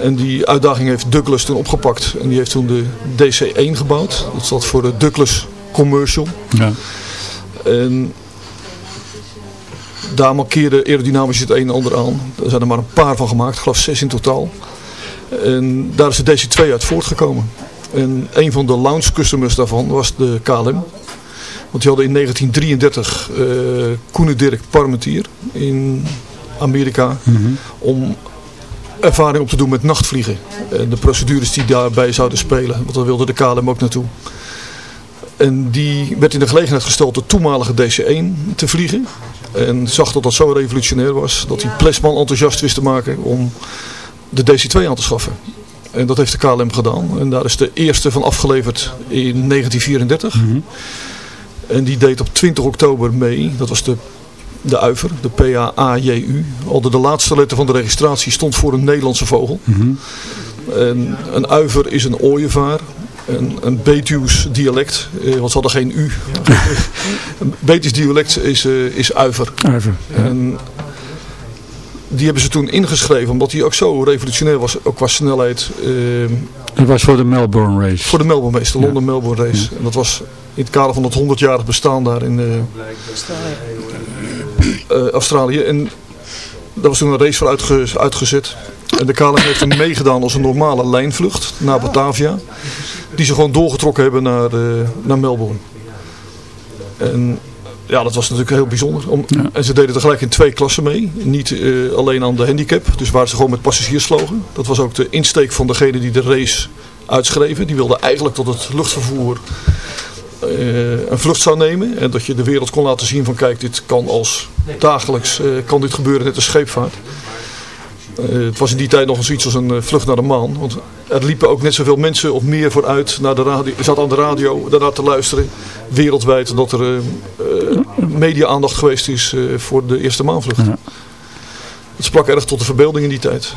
En die uitdaging heeft Douglas toen opgepakt. En die heeft toen de DC-1 gebouwd. Dat staat voor de Douglas Commercial. Ja. En daar markeerde aerodynamisch het een en ander aan. Er zijn er maar een paar van gemaakt, geloof zes in totaal. En daar is de DC-2 uit voortgekomen. En een van de launch customers daarvan was de KLM. Want die hadden in 1933 eh Koene Dirk Parmentier in Amerika om ervaring op te doen met nachtvliegen. En de procedures die daarbij zouden spelen, want daar wilde de KLM ook naartoe. En die werd in de gelegenheid gesteld de toenmalige DC-1 te vliegen. En zag dat dat zo revolutionair was, dat hij Plesman enthousiast wist te maken om de DC-2 aan te schaffen. En dat heeft de KLM gedaan. En daar is de eerste van afgeleverd in 1934. En die deed op 20 oktober mee. Dat was de, de uiver, de P-A-A-J-U. Al de, de laatste letter van de registratie stond voor een Nederlandse vogel. En een uiver is een ooievaar. Een, een Betuws dialect, eh, want ze hadden geen U. een *laughs* Betuws dialect is, eh, is uiver. Uiver. Ja. En die hebben ze toen ingeschreven, omdat die ook zo revolutionair was, ook qua snelheid, eh, Dat was voor de Melbourne Race. voor de Melbourne Race, de London Melbourne Race. En dat was in het kader van het 100-jarig bestaan daar in Australië. En daar was toen een race voor uitge- uitgezet. En de KLM heeft hem meegedaan als een normale lijnvlucht naar Batavia. Die ze gewoon doorgetrokken hebben naar, eh, naar Melbourne. En ja, dat was natuurlijk heel bijzonder. Om, En ze deden tegelijk in twee klassen mee. Niet eh, alleen aan de handicap, dus waar ze gewoon met passagiers vlogen. Dat was ook de insteek van degene die de race uitschreven. Die wilden eigenlijk dat het luchtvervoer eh, een vlucht zou nemen. En dat je de wereld kon laten zien van kijk, dit kan als dagelijks, kan dit gebeuren net als scheepvaart. Eh, het was in die tijd nog eens iets als een eh, vlucht naar de maan. Want er liepen ook net zoveel mensen of meer vooruit naar de radio. zat aan de radio daarnaar te luisteren. Wereldwijd dat er eh, eh, media-aandacht geweest is eh, voor de eerste maanvlucht. Het sprak erg tot de verbeelding in die tijd.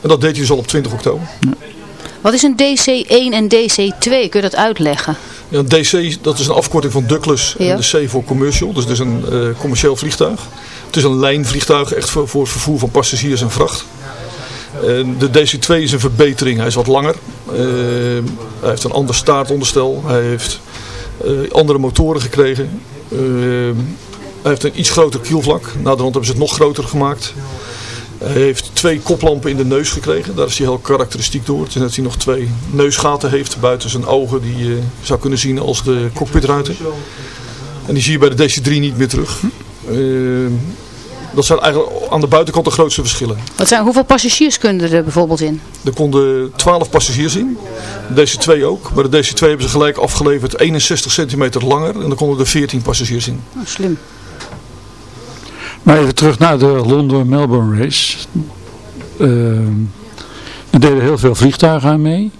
En dat deed hij dus al op 20 oktober. Wat is een DC-1 en DC-2? Kun je dat uitleggen? Ja, DC, dat is een afkorting van Douglas Ja. en de C voor commercial. Dus het is een eh, commercieel vliegtuig. Het is een lijnvliegtuig, echt voor, voor het vervoer van passagiers en vracht. En de DC-2 is een verbetering. Hij is wat langer. Eh, hij heeft een ander staartonderstel. Hij heeft eh, andere motoren gekregen. Eh, hij heeft een iets groter kielvlak. Naderhand hebben ze het nog groter gemaakt. Hij heeft twee koplampen in de neus gekregen. Daar is hij heel karakteristiek door. Het is net dat hij nog twee neusgaten heeft buiten zijn ogen die je zou kunnen zien als de cockpitruiten. En die zie je bij de DC-3 niet meer terug. Eh, dat zijn eigenlijk aan de buitenkant de grootste verschillen. Wat zijn, hoeveel passagiers kunnen er bijvoorbeeld in? Er konden 12 passagiers in. Deze twee ook. Maar de DC2 hebben ze gelijk afgeleverd 61 centimeter langer. En dan konden er 14 passagiers in. Oh, slim. Maar even terug naar de London-Melbourne race. Ehm, er deden heel veel vliegtuigen aan mee.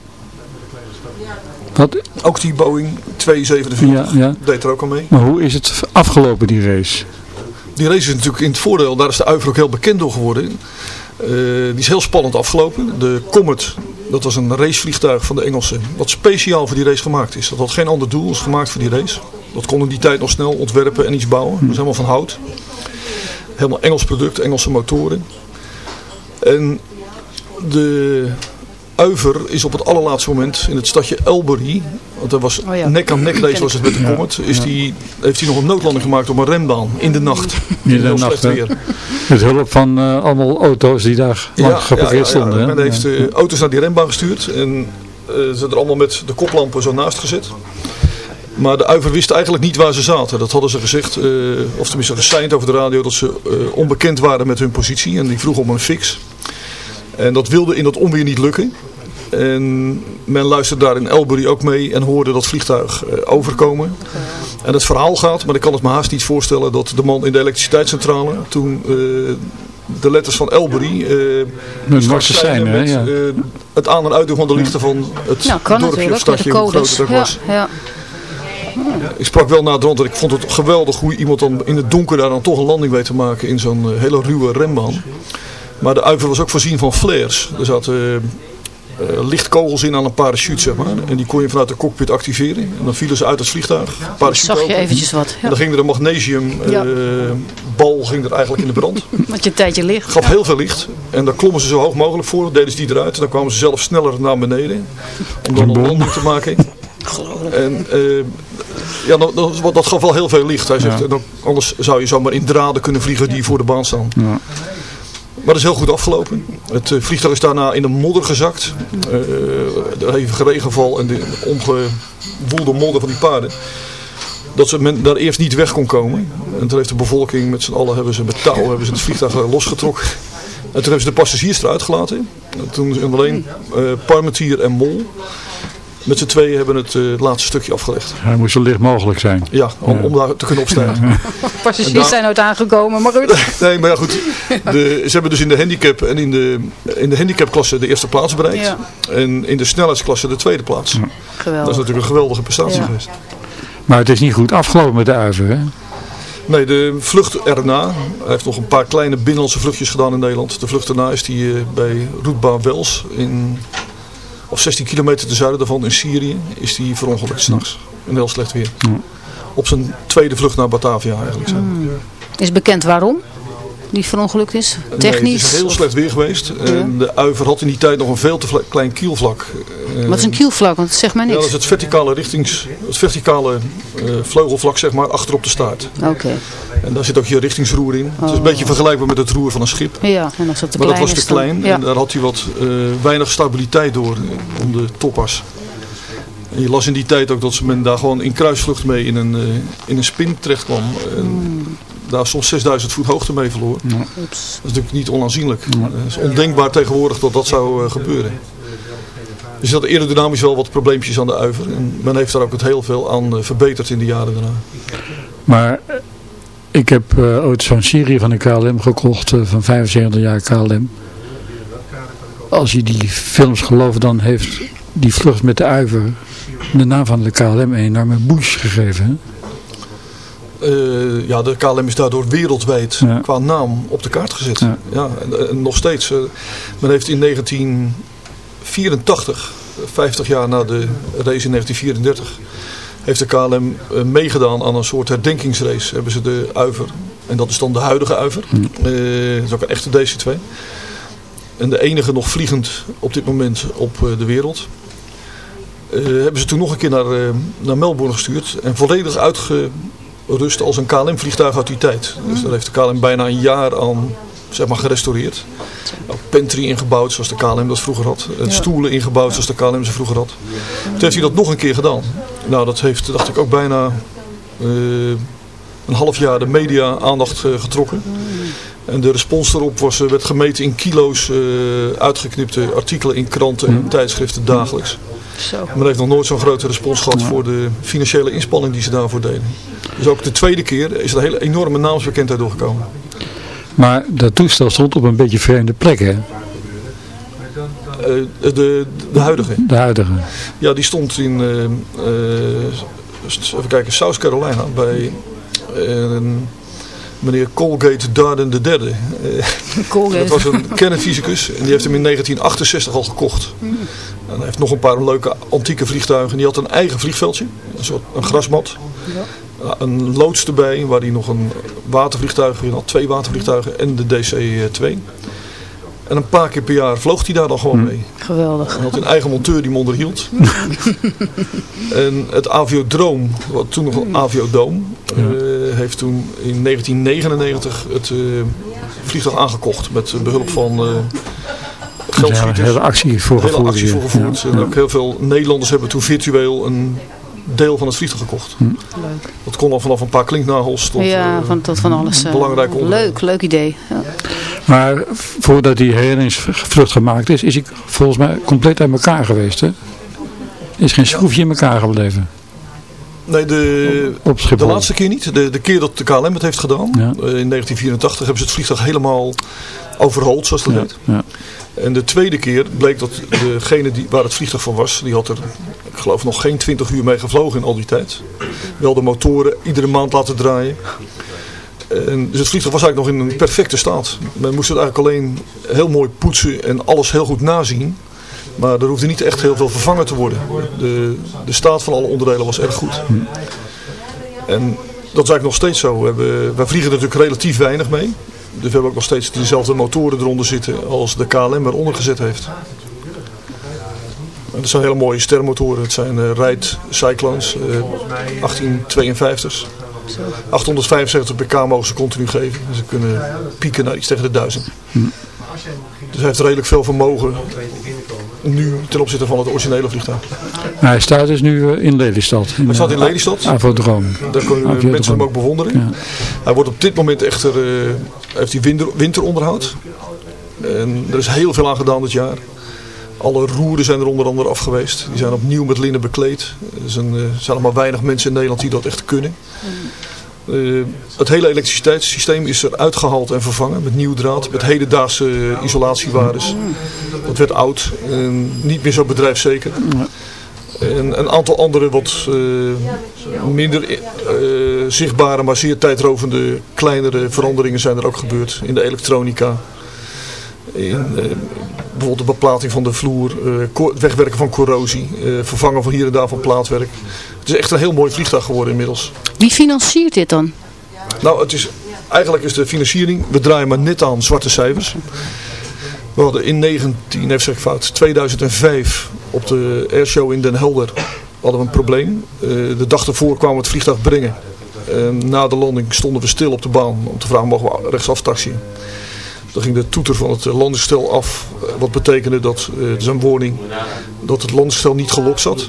Wat, Ook die Boeing 247 Ja, ja. deed er ook al mee. maar hoe is het afgelopen die race? Die race is natuurlijk in het voordeel. Daar is de Uiver ook heel bekend door geworden. Eh, die is heel spannend afgelopen. De Comet, dat was een racevliegtuig van de Engelsen. Wat speciaal voor die race gemaakt is. Dat had geen ander doel, was gemaakt voor die race. Dat kon in die tijd nog snel ontwerpen en iets bouwen. Dat is helemaal van hout. Helemaal Engels product, Engelse motoren. En de Uiver is op het allerlaatste moment in het stadje Elbury, want er was Oh ja. nek aan nek race was het met de Comet, is die, heeft hij nog een noodlanding gemaakt op een rembaan in de nacht. de Heel nacht, weer. Met hulp van eh, allemaal auto's die daar langs geparkeerd stonden. hè? Men heeft eh, auto's naar die rembaan gestuurd en eh, ze er allemaal met de koplampen zo naast gezet. Maar de Uiver wist eigenlijk niet waar ze zaten. Dat hadden ze gezegd, eh, of tenminste geseind over de radio, dat ze eh, onbekend waren met hun positie. En die vroegen om een fix. En dat wilde in dat onweer niet lukken. En men luisterde daar in Elbury ook mee en hoorde dat vliegtuig eh, overkomen. En het verhaal gaat, maar ik kan het me haast niet voorstellen, dat de man in de elektriciteitscentrale toen eh, de letters van Elbury... eh, Met seinen seinen, hè, ja. het aan- en uitdoen van de lichten van het Nou, kan dorpje of natuurlijk. Stadje, hoe groot het ook was. ja. Ik sprak wel na het rond en ik vond het geweldig hoe iemand dan in het donker daar dan toch een landing weet te maken in zo'n hele ruwe rembaan. Maar de Uiver was ook voorzien van flares. Er zaten eh, lichtkogels in aan een parachute, zeg maar. En die kon je vanuit de cockpit activeren. En dan vielen ze uit het vliegtuig. Parachute Zag je open. eventjes wat. En dan ging er een magnesium eh, ging er eigenlijk in de brand. *laughs* Dat je een tijdje ligt. Gaf heel veel licht. En dan klommen ze zo hoog mogelijk voor. Deden ze die eruit. En dan kwamen ze zelf sneller naar beneden. Om dan een landing te maken. *laughs* En eh, ja, dat, dat, dat gaf wel heel veel licht. Hij zegt, Ja. en dan, anders zou je zomaar in draden kunnen vliegen die voor de baan staan. Ja. Maar dat is heel goed afgelopen. Het eh, vliegtuig is daarna in de modder gezakt. De hevige regenval en de omgewoelde modder van die paarden. Dat ze men daar eerst niet weg kon komen. En toen heeft de bevolking met z'n allen hebben ze met touw hebben ze het vliegtuig eh, losgetrokken. En toen hebben ze de passagiers eruit gelaten. En toen alleen eh Parmentier en Mol met z'n tweeën hebben het eh, laatste stukje afgelegd. Hij moest zo licht mogelijk zijn. Ja, om, om daar te kunnen opstijgen. *laughs* Passagiers zijn nooit aangekomen, maar goed. *laughs* Nee, maar ja, goed. De, ze hebben dus in de handicap en in de, in de handicapklasse de eerste plaats bereikt. Ja. En in de snelheidsklasse de tweede plaats. Dat is Geweldig. natuurlijk een geweldige prestatie Ja. geweest. Maar het is niet goed afgelopen met de Uiver, hè? Nee, de vlucht erna. Hij heeft nog een paar kleine binnenlandse vluchtjes gedaan in Nederland. De vlucht erna is die eh, bij Roetbaan Wels in of 16 kilometer ten zuiden daarvan in Syrië is die verongelukt s'nachts. In heel slecht weer. Op zijn tweede vlucht naar Batavia eigenlijk. zo. Is bekend waarom die verongelukt is? Nee, Technisch? het is heel slecht weer geweest. En de Uiver had in die tijd nog een veel te klein kielvlak. Eh, Wat is een kielvlak? Want dat zegt mij Ja, dat niks. is het verticale, richtings, het verticale eh, vleugelvlak zeg maar, achter op de staart. Oké. En daar zit ook je richtingsroer in. Het is een beetje vergelijkbaar met het roer van een schip. Ja, en als dat te maar dat was te dan- klein Ja. en daar had hij wat eh, weinig stabiliteit door eh, om de topas. En je las in die tijd ook dat ze men daar gewoon in kruisvlucht mee in een, eh, in een spin terecht kwam. En Hmm. Daar soms 6000 voet hoogte mee verloor. Oeps. Dat is natuurlijk niet onaanzienlijk. Het is ondenkbaar tegenwoordig dat dat zou eh, gebeuren. Dus er zat aerodynamisch wel wat probleempjes aan de uiver. En men heeft daar ook het heel veel aan eh, verbeterd in de jaren daarna. Maar eh, ik heb eh, ooit zo'n serie van de KLM gekocht, van 75 jaar KLM. Als je die films gelooft, dan heeft die vlucht met de Uiver de naam van de KLM een enorme boost gegeven. hè? Eh, ja, de KLM is daardoor wereldwijd Ja. qua naam op de kaart gezet. Ja. Ja. en, en nog steeds. eh, men heeft in 1984, 50 jaar na de race in 1934, heeft de KLM eh, meegedaan aan een soort herdenkingsrace. Hebben ze de Uiver En dat is dan de huidige uiver. Dat is ook een echte DC-2. En de enige nog vliegend op dit moment op de wereld. Hebben ze toen nog een keer naar, naar Melbourne gestuurd. En volledig uitgerust als een KLM-vliegtuig uit die tijd. Dus daar heeft de KLM bijna een jaar aan zeg maar, gerestaureerd. Ook pantry ingebouwd zoals de KLM dat vroeger had. Eh, Stoelen ingebouwd zoals de KLM ze vroeger had. Toen heeft hij dat nog een keer gedaan. Nou, dat heeft, dacht ik, ook bijna eh, een half jaar de media aandacht eh, getrokken. En de respons erop was, werd gemeten in kilo's uitgeknipte artikelen in kranten en tijdschriften dagelijks. Zo. Men heeft nog nooit zo'n grote respons gehad voor de financiële inspanning die ze daarvoor deden. Dus ook de tweede keer is er een hele enorme naamsbekendheid doorgekomen. Maar dat toestel stond op een beetje vreemde plek, hè? Eh, de, de huidige. De huidige. Ja, die stond in, eh, eh, even kijken, South Carolina bij meneer Colgate Darden de derde. Eh, Colgate. dat was een kernfysicus en die heeft hem in 1968 al gekocht. En hij heeft nog een paar leuke antieke vliegtuigen. Die had een eigen vliegveldje, een soort een grasmat. Ja, Een loods erbij waar hij nog een watervliegtuig in had, twee watervliegtuigen en de DC-2. En een paar keer per jaar vloog hij daar dan gewoon mee. Geweldig. Hij had een eigen monteur die hem onderhield. *laughs* en het Aviodroom, wat toen nog een Aviodoom, eh, heeft toen in 1999 het eh, vliegtuig aangekocht. Met behulp van eh is een geldschieters. hele actie voor Een hele gevoerd. actie voor hier. gevoerd. Ja. En ook heel veel Nederlanders hebben toen virtueel een deel van het vliegtuig gekocht. Leuk. Dat kon al vanaf een paar klinknagels tot ja, eh, van, tot van alles. eh, belangrijk leuk, leuk idee. Ja. Maar voordat die herinneringsvlucht gemaakt is, is ik volgens mij compleet uit elkaar geweest, hè? Is geen schroefje in elkaar gebleven. Nee, de, Op de laatste keer niet. De, de keer dat de KLM het heeft gedaan, Ja. eh, in 1984, hebben ze het vliegtuig helemaal overhaald, zoals dat Ja, heet. ja. En de tweede keer bleek dat degene die, waar het vliegtuig van was, die had er, ik geloof, nog geen 20 uur mee gevlogen in al die tijd. Wel de motoren iedere maand laten draaien. En dus het vliegtuig was eigenlijk nog in een perfecte staat. Men moest het eigenlijk alleen heel mooi poetsen en alles heel goed nazien. Maar er hoefde niet echt heel veel vervangen te worden. De, de staat van alle onderdelen was erg goed. En dat is eigenlijk nog steeds zo. We hebben, wij vliegen er natuurlijk relatief weinig mee. Dus we hebben ook nog steeds dezelfde motoren eronder zitten als de KLM eronder gezet heeft. Dat zijn hele mooie stermotoren. Het zijn eh Wright Cyclones, eh 1852's. 875 pk mogen ze continu geven. En ze kunnen pieken naar iets tegen de 1000. Dus hij heeft redelijk veel vermogen nu ten opzichte van het originele vliegtuig. Maar hij staat dus nu eh, in Lelystad. Hij staat in Lelystad. Avodroom. Daar kunnen mensen hem ook bewonderen. Ja. Hij wordt op dit moment echter, eh, heeft hij winter, winteronderhoud. En er is heel veel aan gedaan dit jaar. Alle roeren zijn er onder andere af geweest. Die zijn opnieuw met linnen bekleed. Er zijn, zijn nog maar weinig mensen in Nederland die dat echt kunnen. Eh, het hele elektriciteitssysteem is er uitgehaald en vervangen met nieuw draad, met hedendaagse eh, isolatiewaardes. Dat werd oud en niet meer zo bedrijfszeker. En een aantal andere wat eh, minder zichtbare, maar zeer tijdrovende kleinere veranderingen zijn er ook gebeurd in de elektronica. Bijvoorbeeld de beplating van de vloer, eh, het wegwerken van corrosie, eh, vervangen van hier en daar van plaatwerk. Het is echt een heel mooi vliegtuig geworden inmiddels. Wie financiert dit dan? Nou, het is, eigenlijk is de financiering, we draaien maar net aan zwarte cijfers. We hadden in 19, nee, zeg ik fout, 2005 op de airshow in Den Helder hadden we een probleem. Eh, de dag ervoor kwamen we het vliegtuig brengen. En na de landing stonden we stil op de baan om te vragen, mogen we rechtsaf taxiën? Dan ging de toeter van het eh, landingsstel af. eh, Wat betekende dat, eh, een warning, dat het landingsstel niet gelokt zat.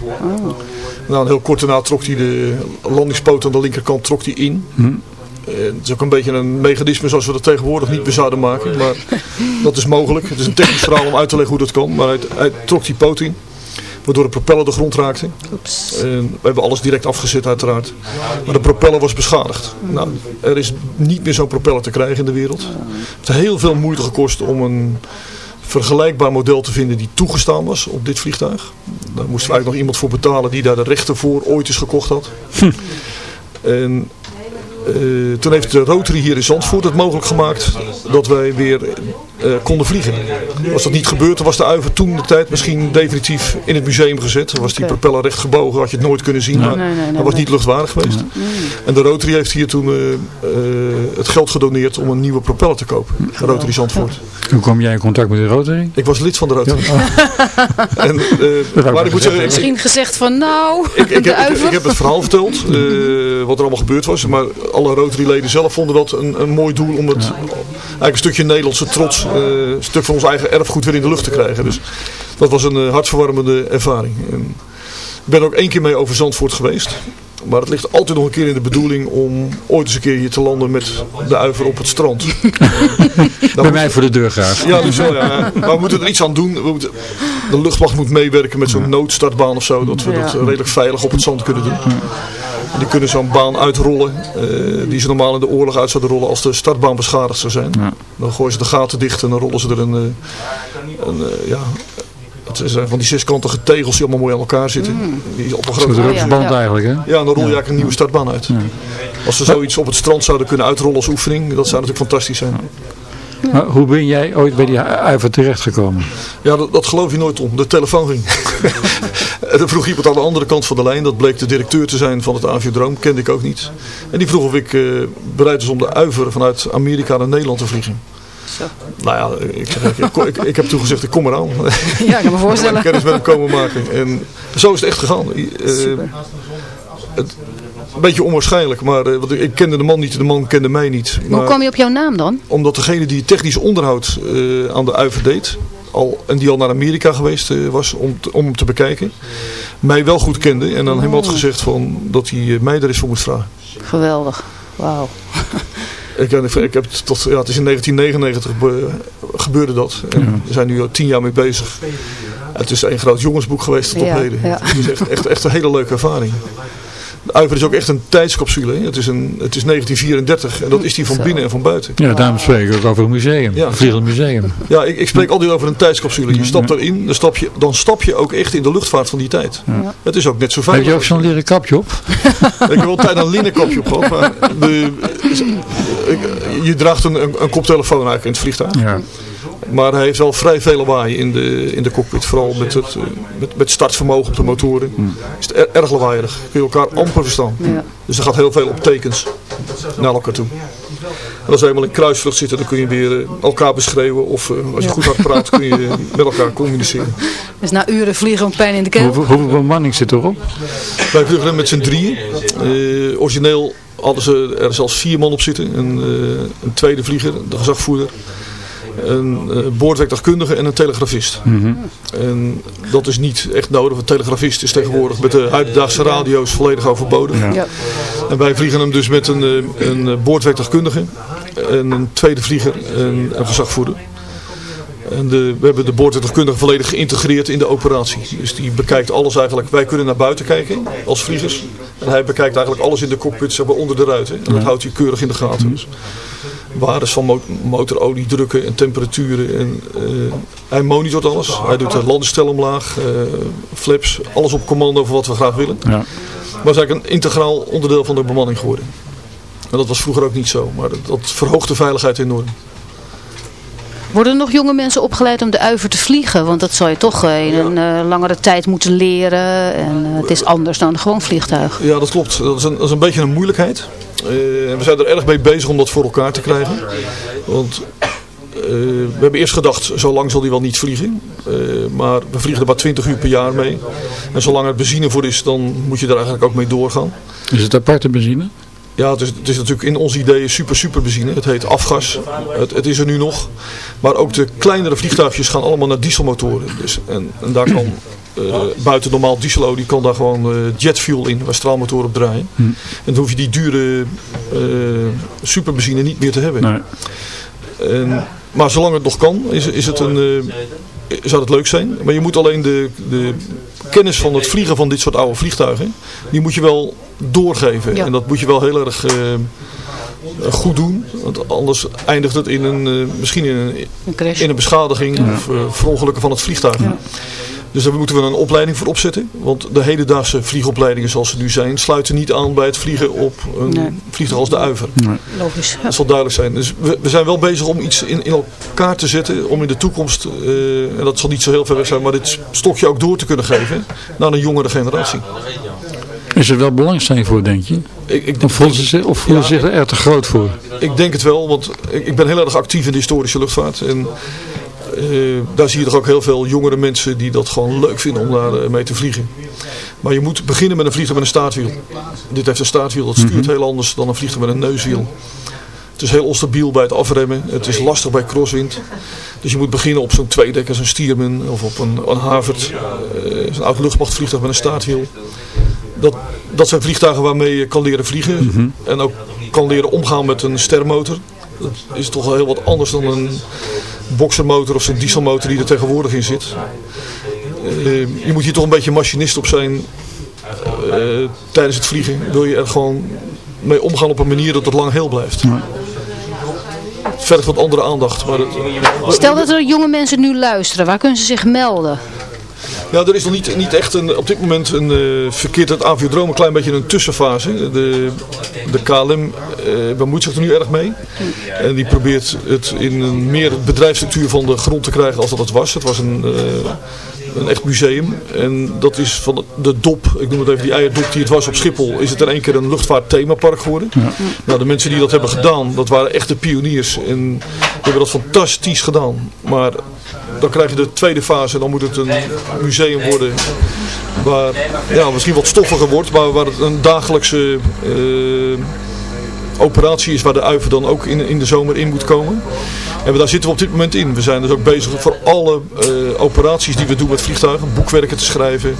Nou, en heel kort daarna trok hij de landingspoot aan de linkerkant trok hij in. Eh, Het is ook een beetje een mechanisme zoals we dat tegenwoordig niet meer zouden maken. Maar *laughs* dat is mogelijk. Het is een technisch verhaal om uit te leggen hoe dat kan. Maar hij, hij trok die poot in. Waardoor de propeller de grond raakte. En we hebben alles direct afgezet uiteraard. Maar de propeller was beschadigd. Nou, er is niet meer zo'n propeller te krijgen in de wereld. Het heeft heel veel moeite gekost om een vergelijkbaar model te vinden die toegestaan was op dit vliegtuig. Daar moesten we eigenlijk nog iemand voor betalen die daar de rechten voor ooit eens gekocht had. En Eh, toen heeft de Rotary hier in Zandvoort het mogelijk gemaakt dat wij weer eh, konden vliegen. Als dat niet gebeurd, dan was de Uiver toen de tijd misschien definitief in het museum gezet. Dan was die propeller recht gebogen, had je het nooit kunnen zien. Maar Nee, nee, nee, hij was niet luchtwaardig geweest. En de Rotary heeft hier toen eh, eh, het geld gedoneerd om een nieuwe propeller te kopen. De Rotary Zandvoort. Hoe kwam jij in contact met de Rotary? Ik was lid van de Rotary. *laughs* En, eh, maar ik moet zeggen, Misschien gezegd van nou, ik, ik, de heb, ik, uiver. ik heb het verhaal verteld, eh, wat er allemaal gebeurd was. Maar alle Rotary-leden zelf vonden dat een, een mooi doel om het, eigenlijk een stukje Nederlandse trots, eh, een stuk van ons eigen erfgoed weer in de lucht te krijgen. Dus dat was een eh, hartverwarmende ervaring. En ik ben ook één keer mee over Zandvoort geweest. Maar het ligt altijd nog een keer in de bedoeling om ooit eens een keer hier te landen met de uiver op het strand. *laughs* Bij mij voor de deur graag. Ja, dus wel, ja. Maar we moeten er iets aan doen. We moeten, de luchtmacht moet meewerken met zo'n noodstartbaan of zo. Dat we dat redelijk veilig op het zand kunnen doen. Die kunnen zo'n baan uitrollen. eh, die ze normaal in de oorlog uit zouden rollen als de startbaan beschadigd zou zijn. Dan gooien ze de gaten dicht en dan rollen ze er een... eh, een eh, ja, het zijn van die zeskantige tegels die allemaal mooi aan elkaar zitten. Die op een grote... rupsband ja. eigenlijk, hè? Ja, dan rol je eigenlijk een nieuwe startbaan uit. Als ze zoiets op het strand zouden kunnen uitrollen als oefening, dat zou natuurlijk fantastisch zijn. Maar hoe ben jij ooit bij die uiver terechtgekomen? Ja, dat, dat geloof je nooit om. De telefoon ging. *laughs* en dan vroeg iemand aan de andere kant van de lijn. Dat bleek de directeur te zijn van het Aviodroom. Kende ik ook niet. En die vroeg of ik eh, bereid was om de uiver vanuit Amerika naar Nederland te vliegen. Zo. Nou ja, ik, zeg, ik, ik, ik heb toen gezegd, ik kom eraan. Ja, ik kan me *laughs* Ik voorstellen. kennis met hem komen maken. En zo is het echt gegaan. Super. het, een beetje onwaarschijnlijk, maar eh, want ik- ik kende de man niet, de man kende mij niet. Maar hoe kwam je op jouw naam dan? omdat degene die technisch onderhoud aan de Uiver deed, al, en die al naar Amerika geweest eh, was om, te- om hem te bekijken, mij wel goed kende. En dan hem had gezegd van, dat hij eh, mij er eens voor moest vragen. Geweldig. Wauw. Ik, ik, ik heb het tot, ja, het is in 1999 gebe- gebeurde dat. En we zijn nu al tien jaar mee bezig. Het is een groot jongensboek geweest tot op Ja, heden. ja. Het is echt, echt, echt een hele leuke ervaring. De Uiver is ook echt een tijdscapsule. hè. Het is, een, het is 1934 en dat is die van Zo. binnen en van buiten. Ja, daarom spreek ik ook over een museum. Ja. Een vliegend museum. Ja, ik, ik spreek altijd over een tijdscapsule. Je stapt erin, dan stap je, dan stap je ook echt in de luchtvaart van die tijd. Het is ook net zo Heb veilig. je ook zo'n leren kapje op? *laughs* Ik heb wel tijd een linnenkapje op gehad, maar de, ik- je draagt een, een, een koptelefoon eigenlijk in het vliegtuig. Ja. Maar hij heeft wel vrij veel lawaai in de, in de cockpit. Vooral met het, eh, met, met startvermogen op de motoren. Is het er- erg lawaaierig. Kun je elkaar amper verstaan. Ja. Dus er gaat heel veel op tekens naar elkaar toe. En als we eenmaal in kruisvlucht zitten, dan kun je weer eh, elkaar beschreeuwen. Of eh, als je goed hard praat, kun je *laughs* met elkaar communiceren. Dus na uren vliegen een pijn in de keel. Hoeveel, hoeveel bemanning zit erop? Wij vliegen met z'n drieën. Eh, origineel hadden ze er zelfs vier man op zitten. Een, eh, een tweede vlieger, de gezagvoerder. Een eh, boordwerktuigkundige en een telegrafist. En dat is niet echt nodig. Een telegrafist is tegenwoordig met de huidige radio's volledig overbodig. Ja. En wij vliegen hem dus met een, eh, een boordwerktuigkundige. En een tweede vlieger en een gezagvoerder. En de, we hebben de boordwerktuigkundige volledig geïntegreerd in de operatie. Dus die bekijkt alles eigenlijk. Wij kunnen naar buiten kijken als vliegers. En hij bekijkt eigenlijk alles in de cockpit, zeg maar onder de ruiten. En dat houdt hij keurig in de gaten. Dus waardes van mo- motorolie, drukken en temperaturen. En, eh, hij monitort alles. Hij doet de landenstel omlaag, eh, flaps, alles op commando voor wat we graag willen. Ja. Maar is eigenlijk een integraal onderdeel van de bemanning geworden. En dat was vroeger ook niet zo, maar dat, dat verhoogt de veiligheid enorm. Worden er nog jonge mensen opgeleid om de uiver te vliegen? Want dat zal je toch eh, in een eh, langere tijd moeten leren. En het is anders dan gewoon vliegtuig. Ja, dat klopt. Dat is een, dat is een beetje een moeilijkheid. Eh, en we zijn er erg mee bezig om dat voor elkaar te krijgen. Want eh, we hebben eerst gedacht, zo lang zal die wel niet vliegen. Eh, maar we vliegen er maar 20 uur per jaar mee. En zolang er benzine voor is, dan moet je er eigenlijk ook mee doorgaan. Is het aparte benzine? Ja, het is, het is natuurlijk in ons idee super super benzine. Het heet afgas. Het, het is er nu nog. Maar ook de kleinere vliegtuigjes gaan allemaal naar dieselmotoren. Dus, en, en daar kan eh, buiten normaal dieselolie kan daar gewoon eh, jetfuel in, waar straalmotoren op draaien. En dan hoef je die dure eh superbenzine niet meer te hebben. Nee. En, maar zolang het nog kan, is, is het een, eh, zou het leuk zijn. Maar je moet alleen de, de kennis van het vliegen van dit soort oude vliegtuigen, die moet je wel doorgeven. Ja. En dat moet je wel heel erg eh, goed doen. Want anders eindigt het in een, eh, misschien in een, Een crash. in een beschadiging of verongelukken van het vliegtuig. Dus daar moeten we een opleiding voor opzetten. Want de hedendaagse vliegopleidingen zoals ze nu zijn, sluiten niet aan bij het vliegen op een Nee. vliegtuig als de Uiver. Logisch. Ja. Dat zal duidelijk zijn. Dus we, we zijn wel bezig om iets in, in elkaar te zetten. Om in de toekomst, eh, en dat zal niet zo heel ver weg zijn, maar dit stokje ook door te kunnen geven naar een jongere generatie. Is er wel belangstelling voor, denk je? Ik, ik, Of voelen ze zich, of voelen ze zich er te groot voor? ik denk het wel, want ik, ik ben heel erg actief in de historische luchtvaart. En eh, daar zie je toch ook heel veel jongere mensen die dat gewoon leuk vinden om daar eh, mee te vliegen. Maar je moet beginnen met een vliegtuig met een staartwiel. Dit heeft een staartwiel, dat stuurt heel anders dan een vliegtuig met een neuswiel. Het is heel onstabiel bij het afremmen. Het is lastig bij crosswind. Dus je moet beginnen op zo'n tweedekker, zo'n Stierman of op een, een Havert. eh, zo'n oud luchtmachtvliegtuig met een staartwiel. Dat, dat zijn vliegtuigen waarmee je kan leren vliegen. En ook kan leren omgaan met een stermotor. Dat is toch wel heel wat anders dan een boxermotor of zo'n dieselmotor die er tegenwoordig in zit. Eh, je moet hier toch een beetje machinist op zijn eh, tijdens het vliegen. Wil je er gewoon mee omgaan op een manier dat het lang heel blijft. Het vergt wat andere aandacht. Maar Stel dat er jonge mensen nu luisteren, waar kunnen ze zich melden? Ja, er is nog niet, niet echt een, op dit moment een uh, verkeerd het aviodroom een klein beetje een tussenfase. De, de KLM uh, bemoeit zich er nu erg mee. En die probeert het in een meer bedrijfsstructuur van de grond te krijgen als dat het was. Het was een, uh, een echt museum. En dat is van de, dop, ik noem het even die eierdop die het was op Schiphol, is het in één keer een luchtvaartthemapark geworden. Ja. Nou, de mensen die dat hebben gedaan, dat waren echte pioniers. En die hebben dat fantastisch gedaan. Maar dan krijg je de tweede fase. Dan moet het een museum worden waar ja, misschien wat stoffiger wordt. Maar waar het een dagelijkse uh, operatie is waar de uiver dan ook in, in de zomer in moet komen. En daar zitten we op dit moment in. We zijn dus ook bezig voor alle uh, operaties die we doen met vliegtuigen. Boekwerken te schrijven.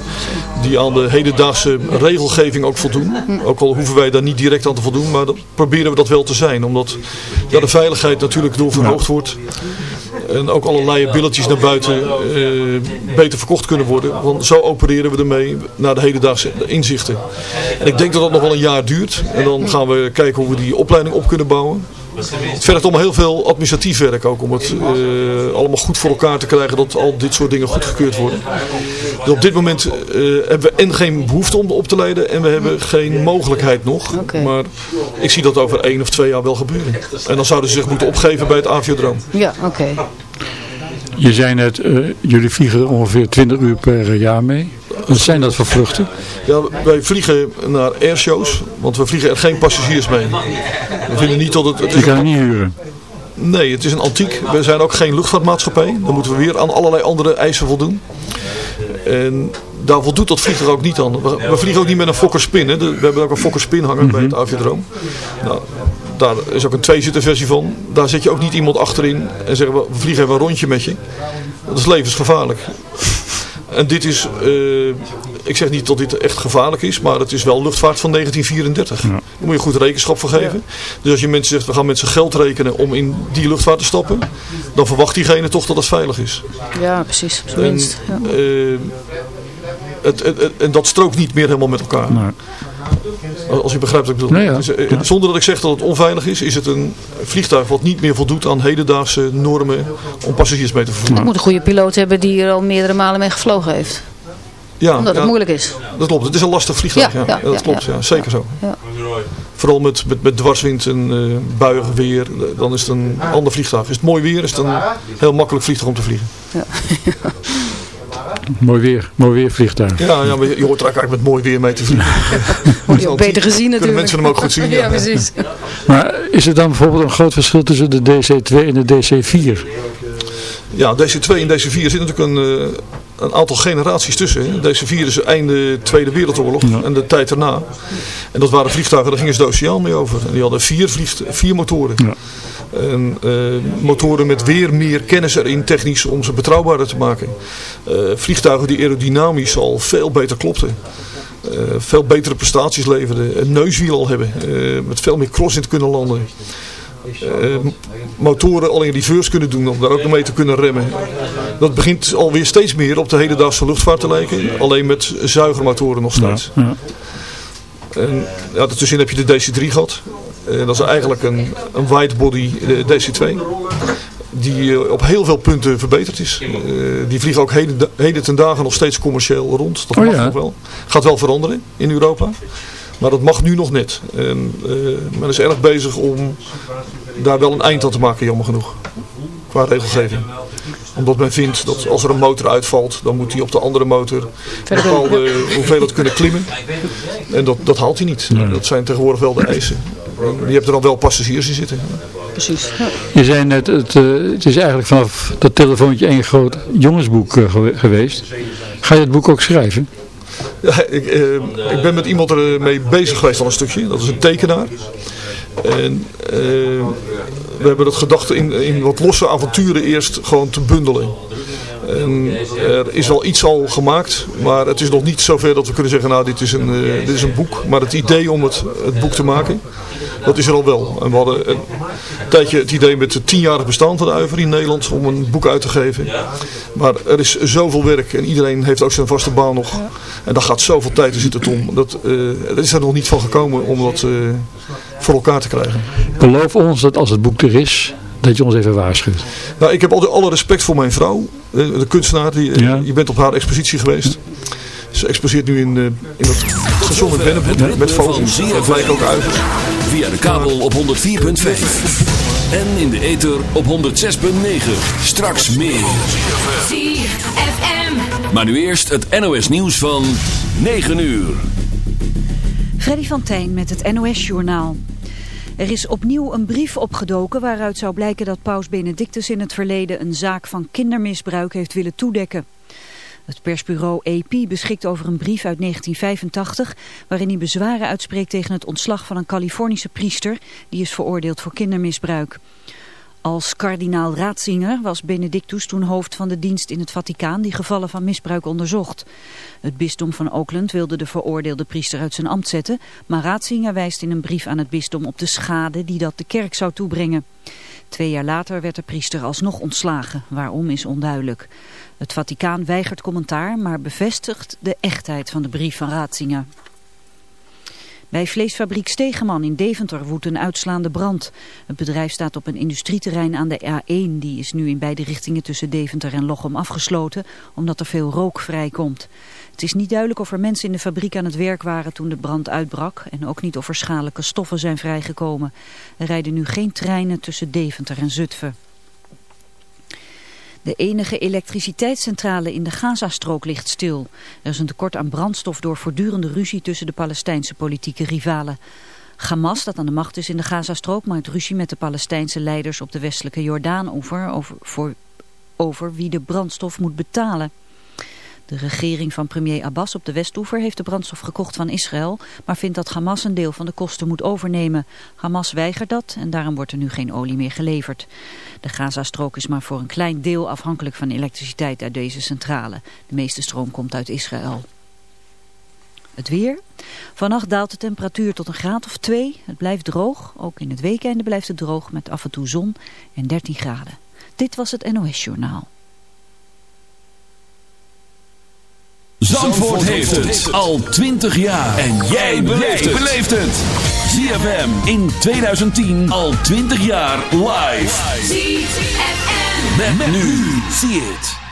Die aan de hedendaagse regelgeving ook voldoen. Ook al hoeven wij daar niet direct aan te voldoen. Maar dat proberen we dat wel te zijn. Omdat ja, de veiligheid natuurlijk door verhoogd wordt. En ook alle liabilities naar buiten uh, beter verkocht kunnen worden. Want zo opereren we ermee naar de hedendaagse inzichten. En ik denk dat dat nog wel een jaar duurt. En dan gaan we kijken hoe we die opleiding op kunnen bouwen. Het vergt allemaal heel veel administratief werk ook om het uh, allemaal goed voor elkaar te krijgen dat al dit soort dingen goedgekeurd worden. Dus op dit moment uh, hebben we en geen behoefte om op te leiden en we hebben geen mogelijkheid nog. Okay. Maar ik zie dat over één of twee jaar wel gebeuren. En dan zouden ze zich moeten opgeven bij het aviodroom. Ja, oké. Okay. Je zei net, uh, jullie vliegen er ongeveer 20 uur per jaar mee. Wat zijn dat voor vluchten? Ja, wij vliegen naar airshows, want we vliegen er geen passagiers mee. We vinden niet dat het... het Je kan het niet huren? Nee, het is een antiek. We zijn ook geen luchtvaartmaatschappij. Dan moeten we weer aan allerlei andere eisen voldoen. En daar voldoet dat vliegtuig ook niet aan. We, vliegen ook niet met een Fokker Spin. Hè. We hebben ook een Fokker Spin hangen mm -hmm. bij het aviodroom. Nou, daar is ook een tweezitter versie van. Daar zet je ook niet iemand achterin en zeggen we vliegen even een rondje met je. Dat is levensgevaarlijk. *laughs* En dit is, uh, ik zeg niet dat dit echt gevaarlijk is, maar het is wel luchtvaart van 1934. Ja. Daar moet je goed rekenschap voor geven. Ja. Dus als je mensen zegt, we gaan met z'n geld rekenen om in die luchtvaart te stappen, dan verwacht diegene toch dat het veilig is. Ja, precies. Op zijn minst. Ja. Uh, het, het, het, en dat strookt niet meer helemaal met elkaar. Nee. Als je begrijpt wat ik bedoel. Ja. is, uh, zonder dat ik zeg dat het onveilig is, is het een vliegtuig wat niet meer voldoet aan hedendaagse normen om passagiers mee te vervoeren. Je moet een goede piloot hebben die er al meerdere malen mee gevlogen heeft. Ja, Omdat het ja, moeilijk is. Dat klopt. Het is een lastig vliegtuig. Ja, ja, dat klopt. Ja, zeker zo. Vooral met, met, met dwarswind en uh, buiig weer. Dan is het een ander vliegtuig. Is het mooi weer, is het een heel makkelijk vliegtuig om te vliegen. *laughs* Mooi weer, mooi weer vliegtuig. Ja, ja maar je, je hoort er eigenlijk met mooi weer mee te vliegen. *laughs* Word je ook beter gezien natuurlijk. Kunnen mensen hem ook goed zien. Ja, *laughs* ja precies. Maar is er dan bijvoorbeeld een groot verschil tussen de DC-2 en de DC-4? Ja, DC-2 en DC-4 zit natuurlijk een, uh, een aantal generaties tussen. DC-4 is einde Tweede Wereldoorlog ja. en de tijd erna. En dat waren vliegtuigen, daar gingen ze de oceaan mee over. En die hadden vier, vliegt, vier motoren. Ja. En, uh, motoren met weer meer kennis erin technisch om ze betrouwbaarder te maken. Uh, vliegtuigen die aerodynamisch al veel beter klopten. Uh, veel betere prestaties leverden. Een neuswiel al hebben. met veel meer cross in te kunnen landen. Motoren al in reverse kunnen doen om daar ook nog mee te kunnen remmen. Dat begint alweer steeds meer op de hedendaagse luchtvaart te lijken. Alleen met zuigermotoren nog steeds. Ja, ja. En ja, daartussenin heb je de DC-3 gehad. Dat is eigenlijk een, een widebody DC-2. die eh, op heel veel punten verbeterd is. Eh, die vliegen ook heden, heden ten dagen nog steeds commercieel rond. Dat Oh mag ja. nog wel. Gaat wel veranderen in Europa. Maar dat mag nu nog net. En, eh, men is erg bezig om daar wel een eind aan te maken, jammer genoeg. Qua regelgeving. Omdat men vindt dat als er een motor uitvalt, dan moet hij op de andere motor een bepaalde *laughs* hoeveelheid kunnen klimmen. En dat, dat haalt hij niet. Dat zijn tegenwoordig wel de eisen. En Je hebt er dan wel passagiers in zitten. Precies. Je zei net, het, eh, het is eigenlijk vanaf dat telefoontje één groot jongensboek eh, gewe- geweest. Ga je het boek ook schrijven? Ja, ik, eh, ik ben met iemand ermee bezig geweest al een stukje. Dat is een tekenaar. En eh, we hebben het gedacht in, in wat losse avonturen eerst gewoon te bundelen. En er is wel iets al gemaakt, maar het is nog niet zover dat we kunnen zeggen, nou dit is een, eh, dit is een boek. Maar het idee om het, het boek te maken, dat is er al wel. En we hadden een tijdje het idee met het tienjarig bestaan van de Uiver in Nederland om een boek uit te geven. Maar er is zoveel werk en iedereen heeft ook zijn vaste baan nog. En daar gaat zoveel tijd in zitten, Tom. Dat, eh er is er nog niet van gekomen om dat eh, voor elkaar te krijgen. Beloof ons dat als het boek er is, dat je ons even waarschuwt. Nou, ik heb altijd alle respect voor mijn vrouw, eh, de kunstenaar. Die, eh, Ja. Je bent op haar expositie geweest. Ze exposeert nu in, eh, in het station in Bennebroek met vogels. Dat lijkt ook uit. Via de kabel op 104.5. En in de ether op 106.9. Straks meer. ZFM. Maar nu eerst het NOS nieuws van 9 uur. Freddy van Tijn met het NOS-journaal. Er is opnieuw een brief opgedoken waaruit zou blijken dat paus Benedictus in het verleden een zaak van kindermisbruik heeft willen toedekken. Het persbureau AP beschikt over een brief uit 1985 waarin hij bezwaren uitspreekt tegen het ontslag van een Californische priester die is veroordeeld voor kindermisbruik. Als kardinaal Ratzinger was Benedictus toen hoofd van de dienst in het Vaticaan die gevallen van misbruik onderzocht. Het bisdom van Oakland wilde de veroordeelde priester uit zijn ambt zetten, maar Ratzinger wijst in een brief aan het bisdom op de schade die dat de kerk zou toebrengen. Twee jaar later werd de priester alsnog ontslagen, waarom is onduidelijk. Het Vaticaan weigert commentaar, maar bevestigt de echtheid van de brief van Ratzinger. Bij vleesfabriek Stegeman in Deventer woedt een uitslaande brand. Het bedrijf staat op een industrieterrein aan de A1. Die is nu in beide richtingen tussen Deventer en Lochem afgesloten, omdat er veel rook vrijkomt. Het is niet duidelijk of er mensen in de fabriek aan het werk waren toen de brand uitbrak en ook niet of er schadelijke stoffen zijn vrijgekomen. Er rijden nu geen treinen tussen Deventer en Zutphen. De enige elektriciteitscentrale in de Gazastrook ligt stil. Er is een tekort aan brandstof door voortdurende ruzie tussen de Palestijnse politieke rivalen. Hamas, dat aan de macht is in de Gazastrook, maakt ruzie met de Palestijnse leiders op de westelijke Jordaan-oever over, voor- over wie de brandstof moet betalen. De regering van premier Abbas op de Westoever heeft de brandstof gekocht van Israël, maar vindt dat Hamas een deel van de kosten moet overnemen. Hamas weigert dat en daarom wordt er nu geen olie meer geleverd. De Gazastrook is maar voor een klein deel afhankelijk van elektriciteit uit deze centrale. De meeste stroom komt uit Israël. Het weer. Vannacht daalt de temperatuur tot een graad of 2. Het blijft droog. Ook in het weekende blijft het droog met af en toe zon en 13 graden. Dit was het NOS Journaal. Zandvoort heeft het al 20 jaar. En jij beleeft het. ZFM in 2010 al 20 jaar live. ZFM. Met, met nu. Zie het.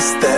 este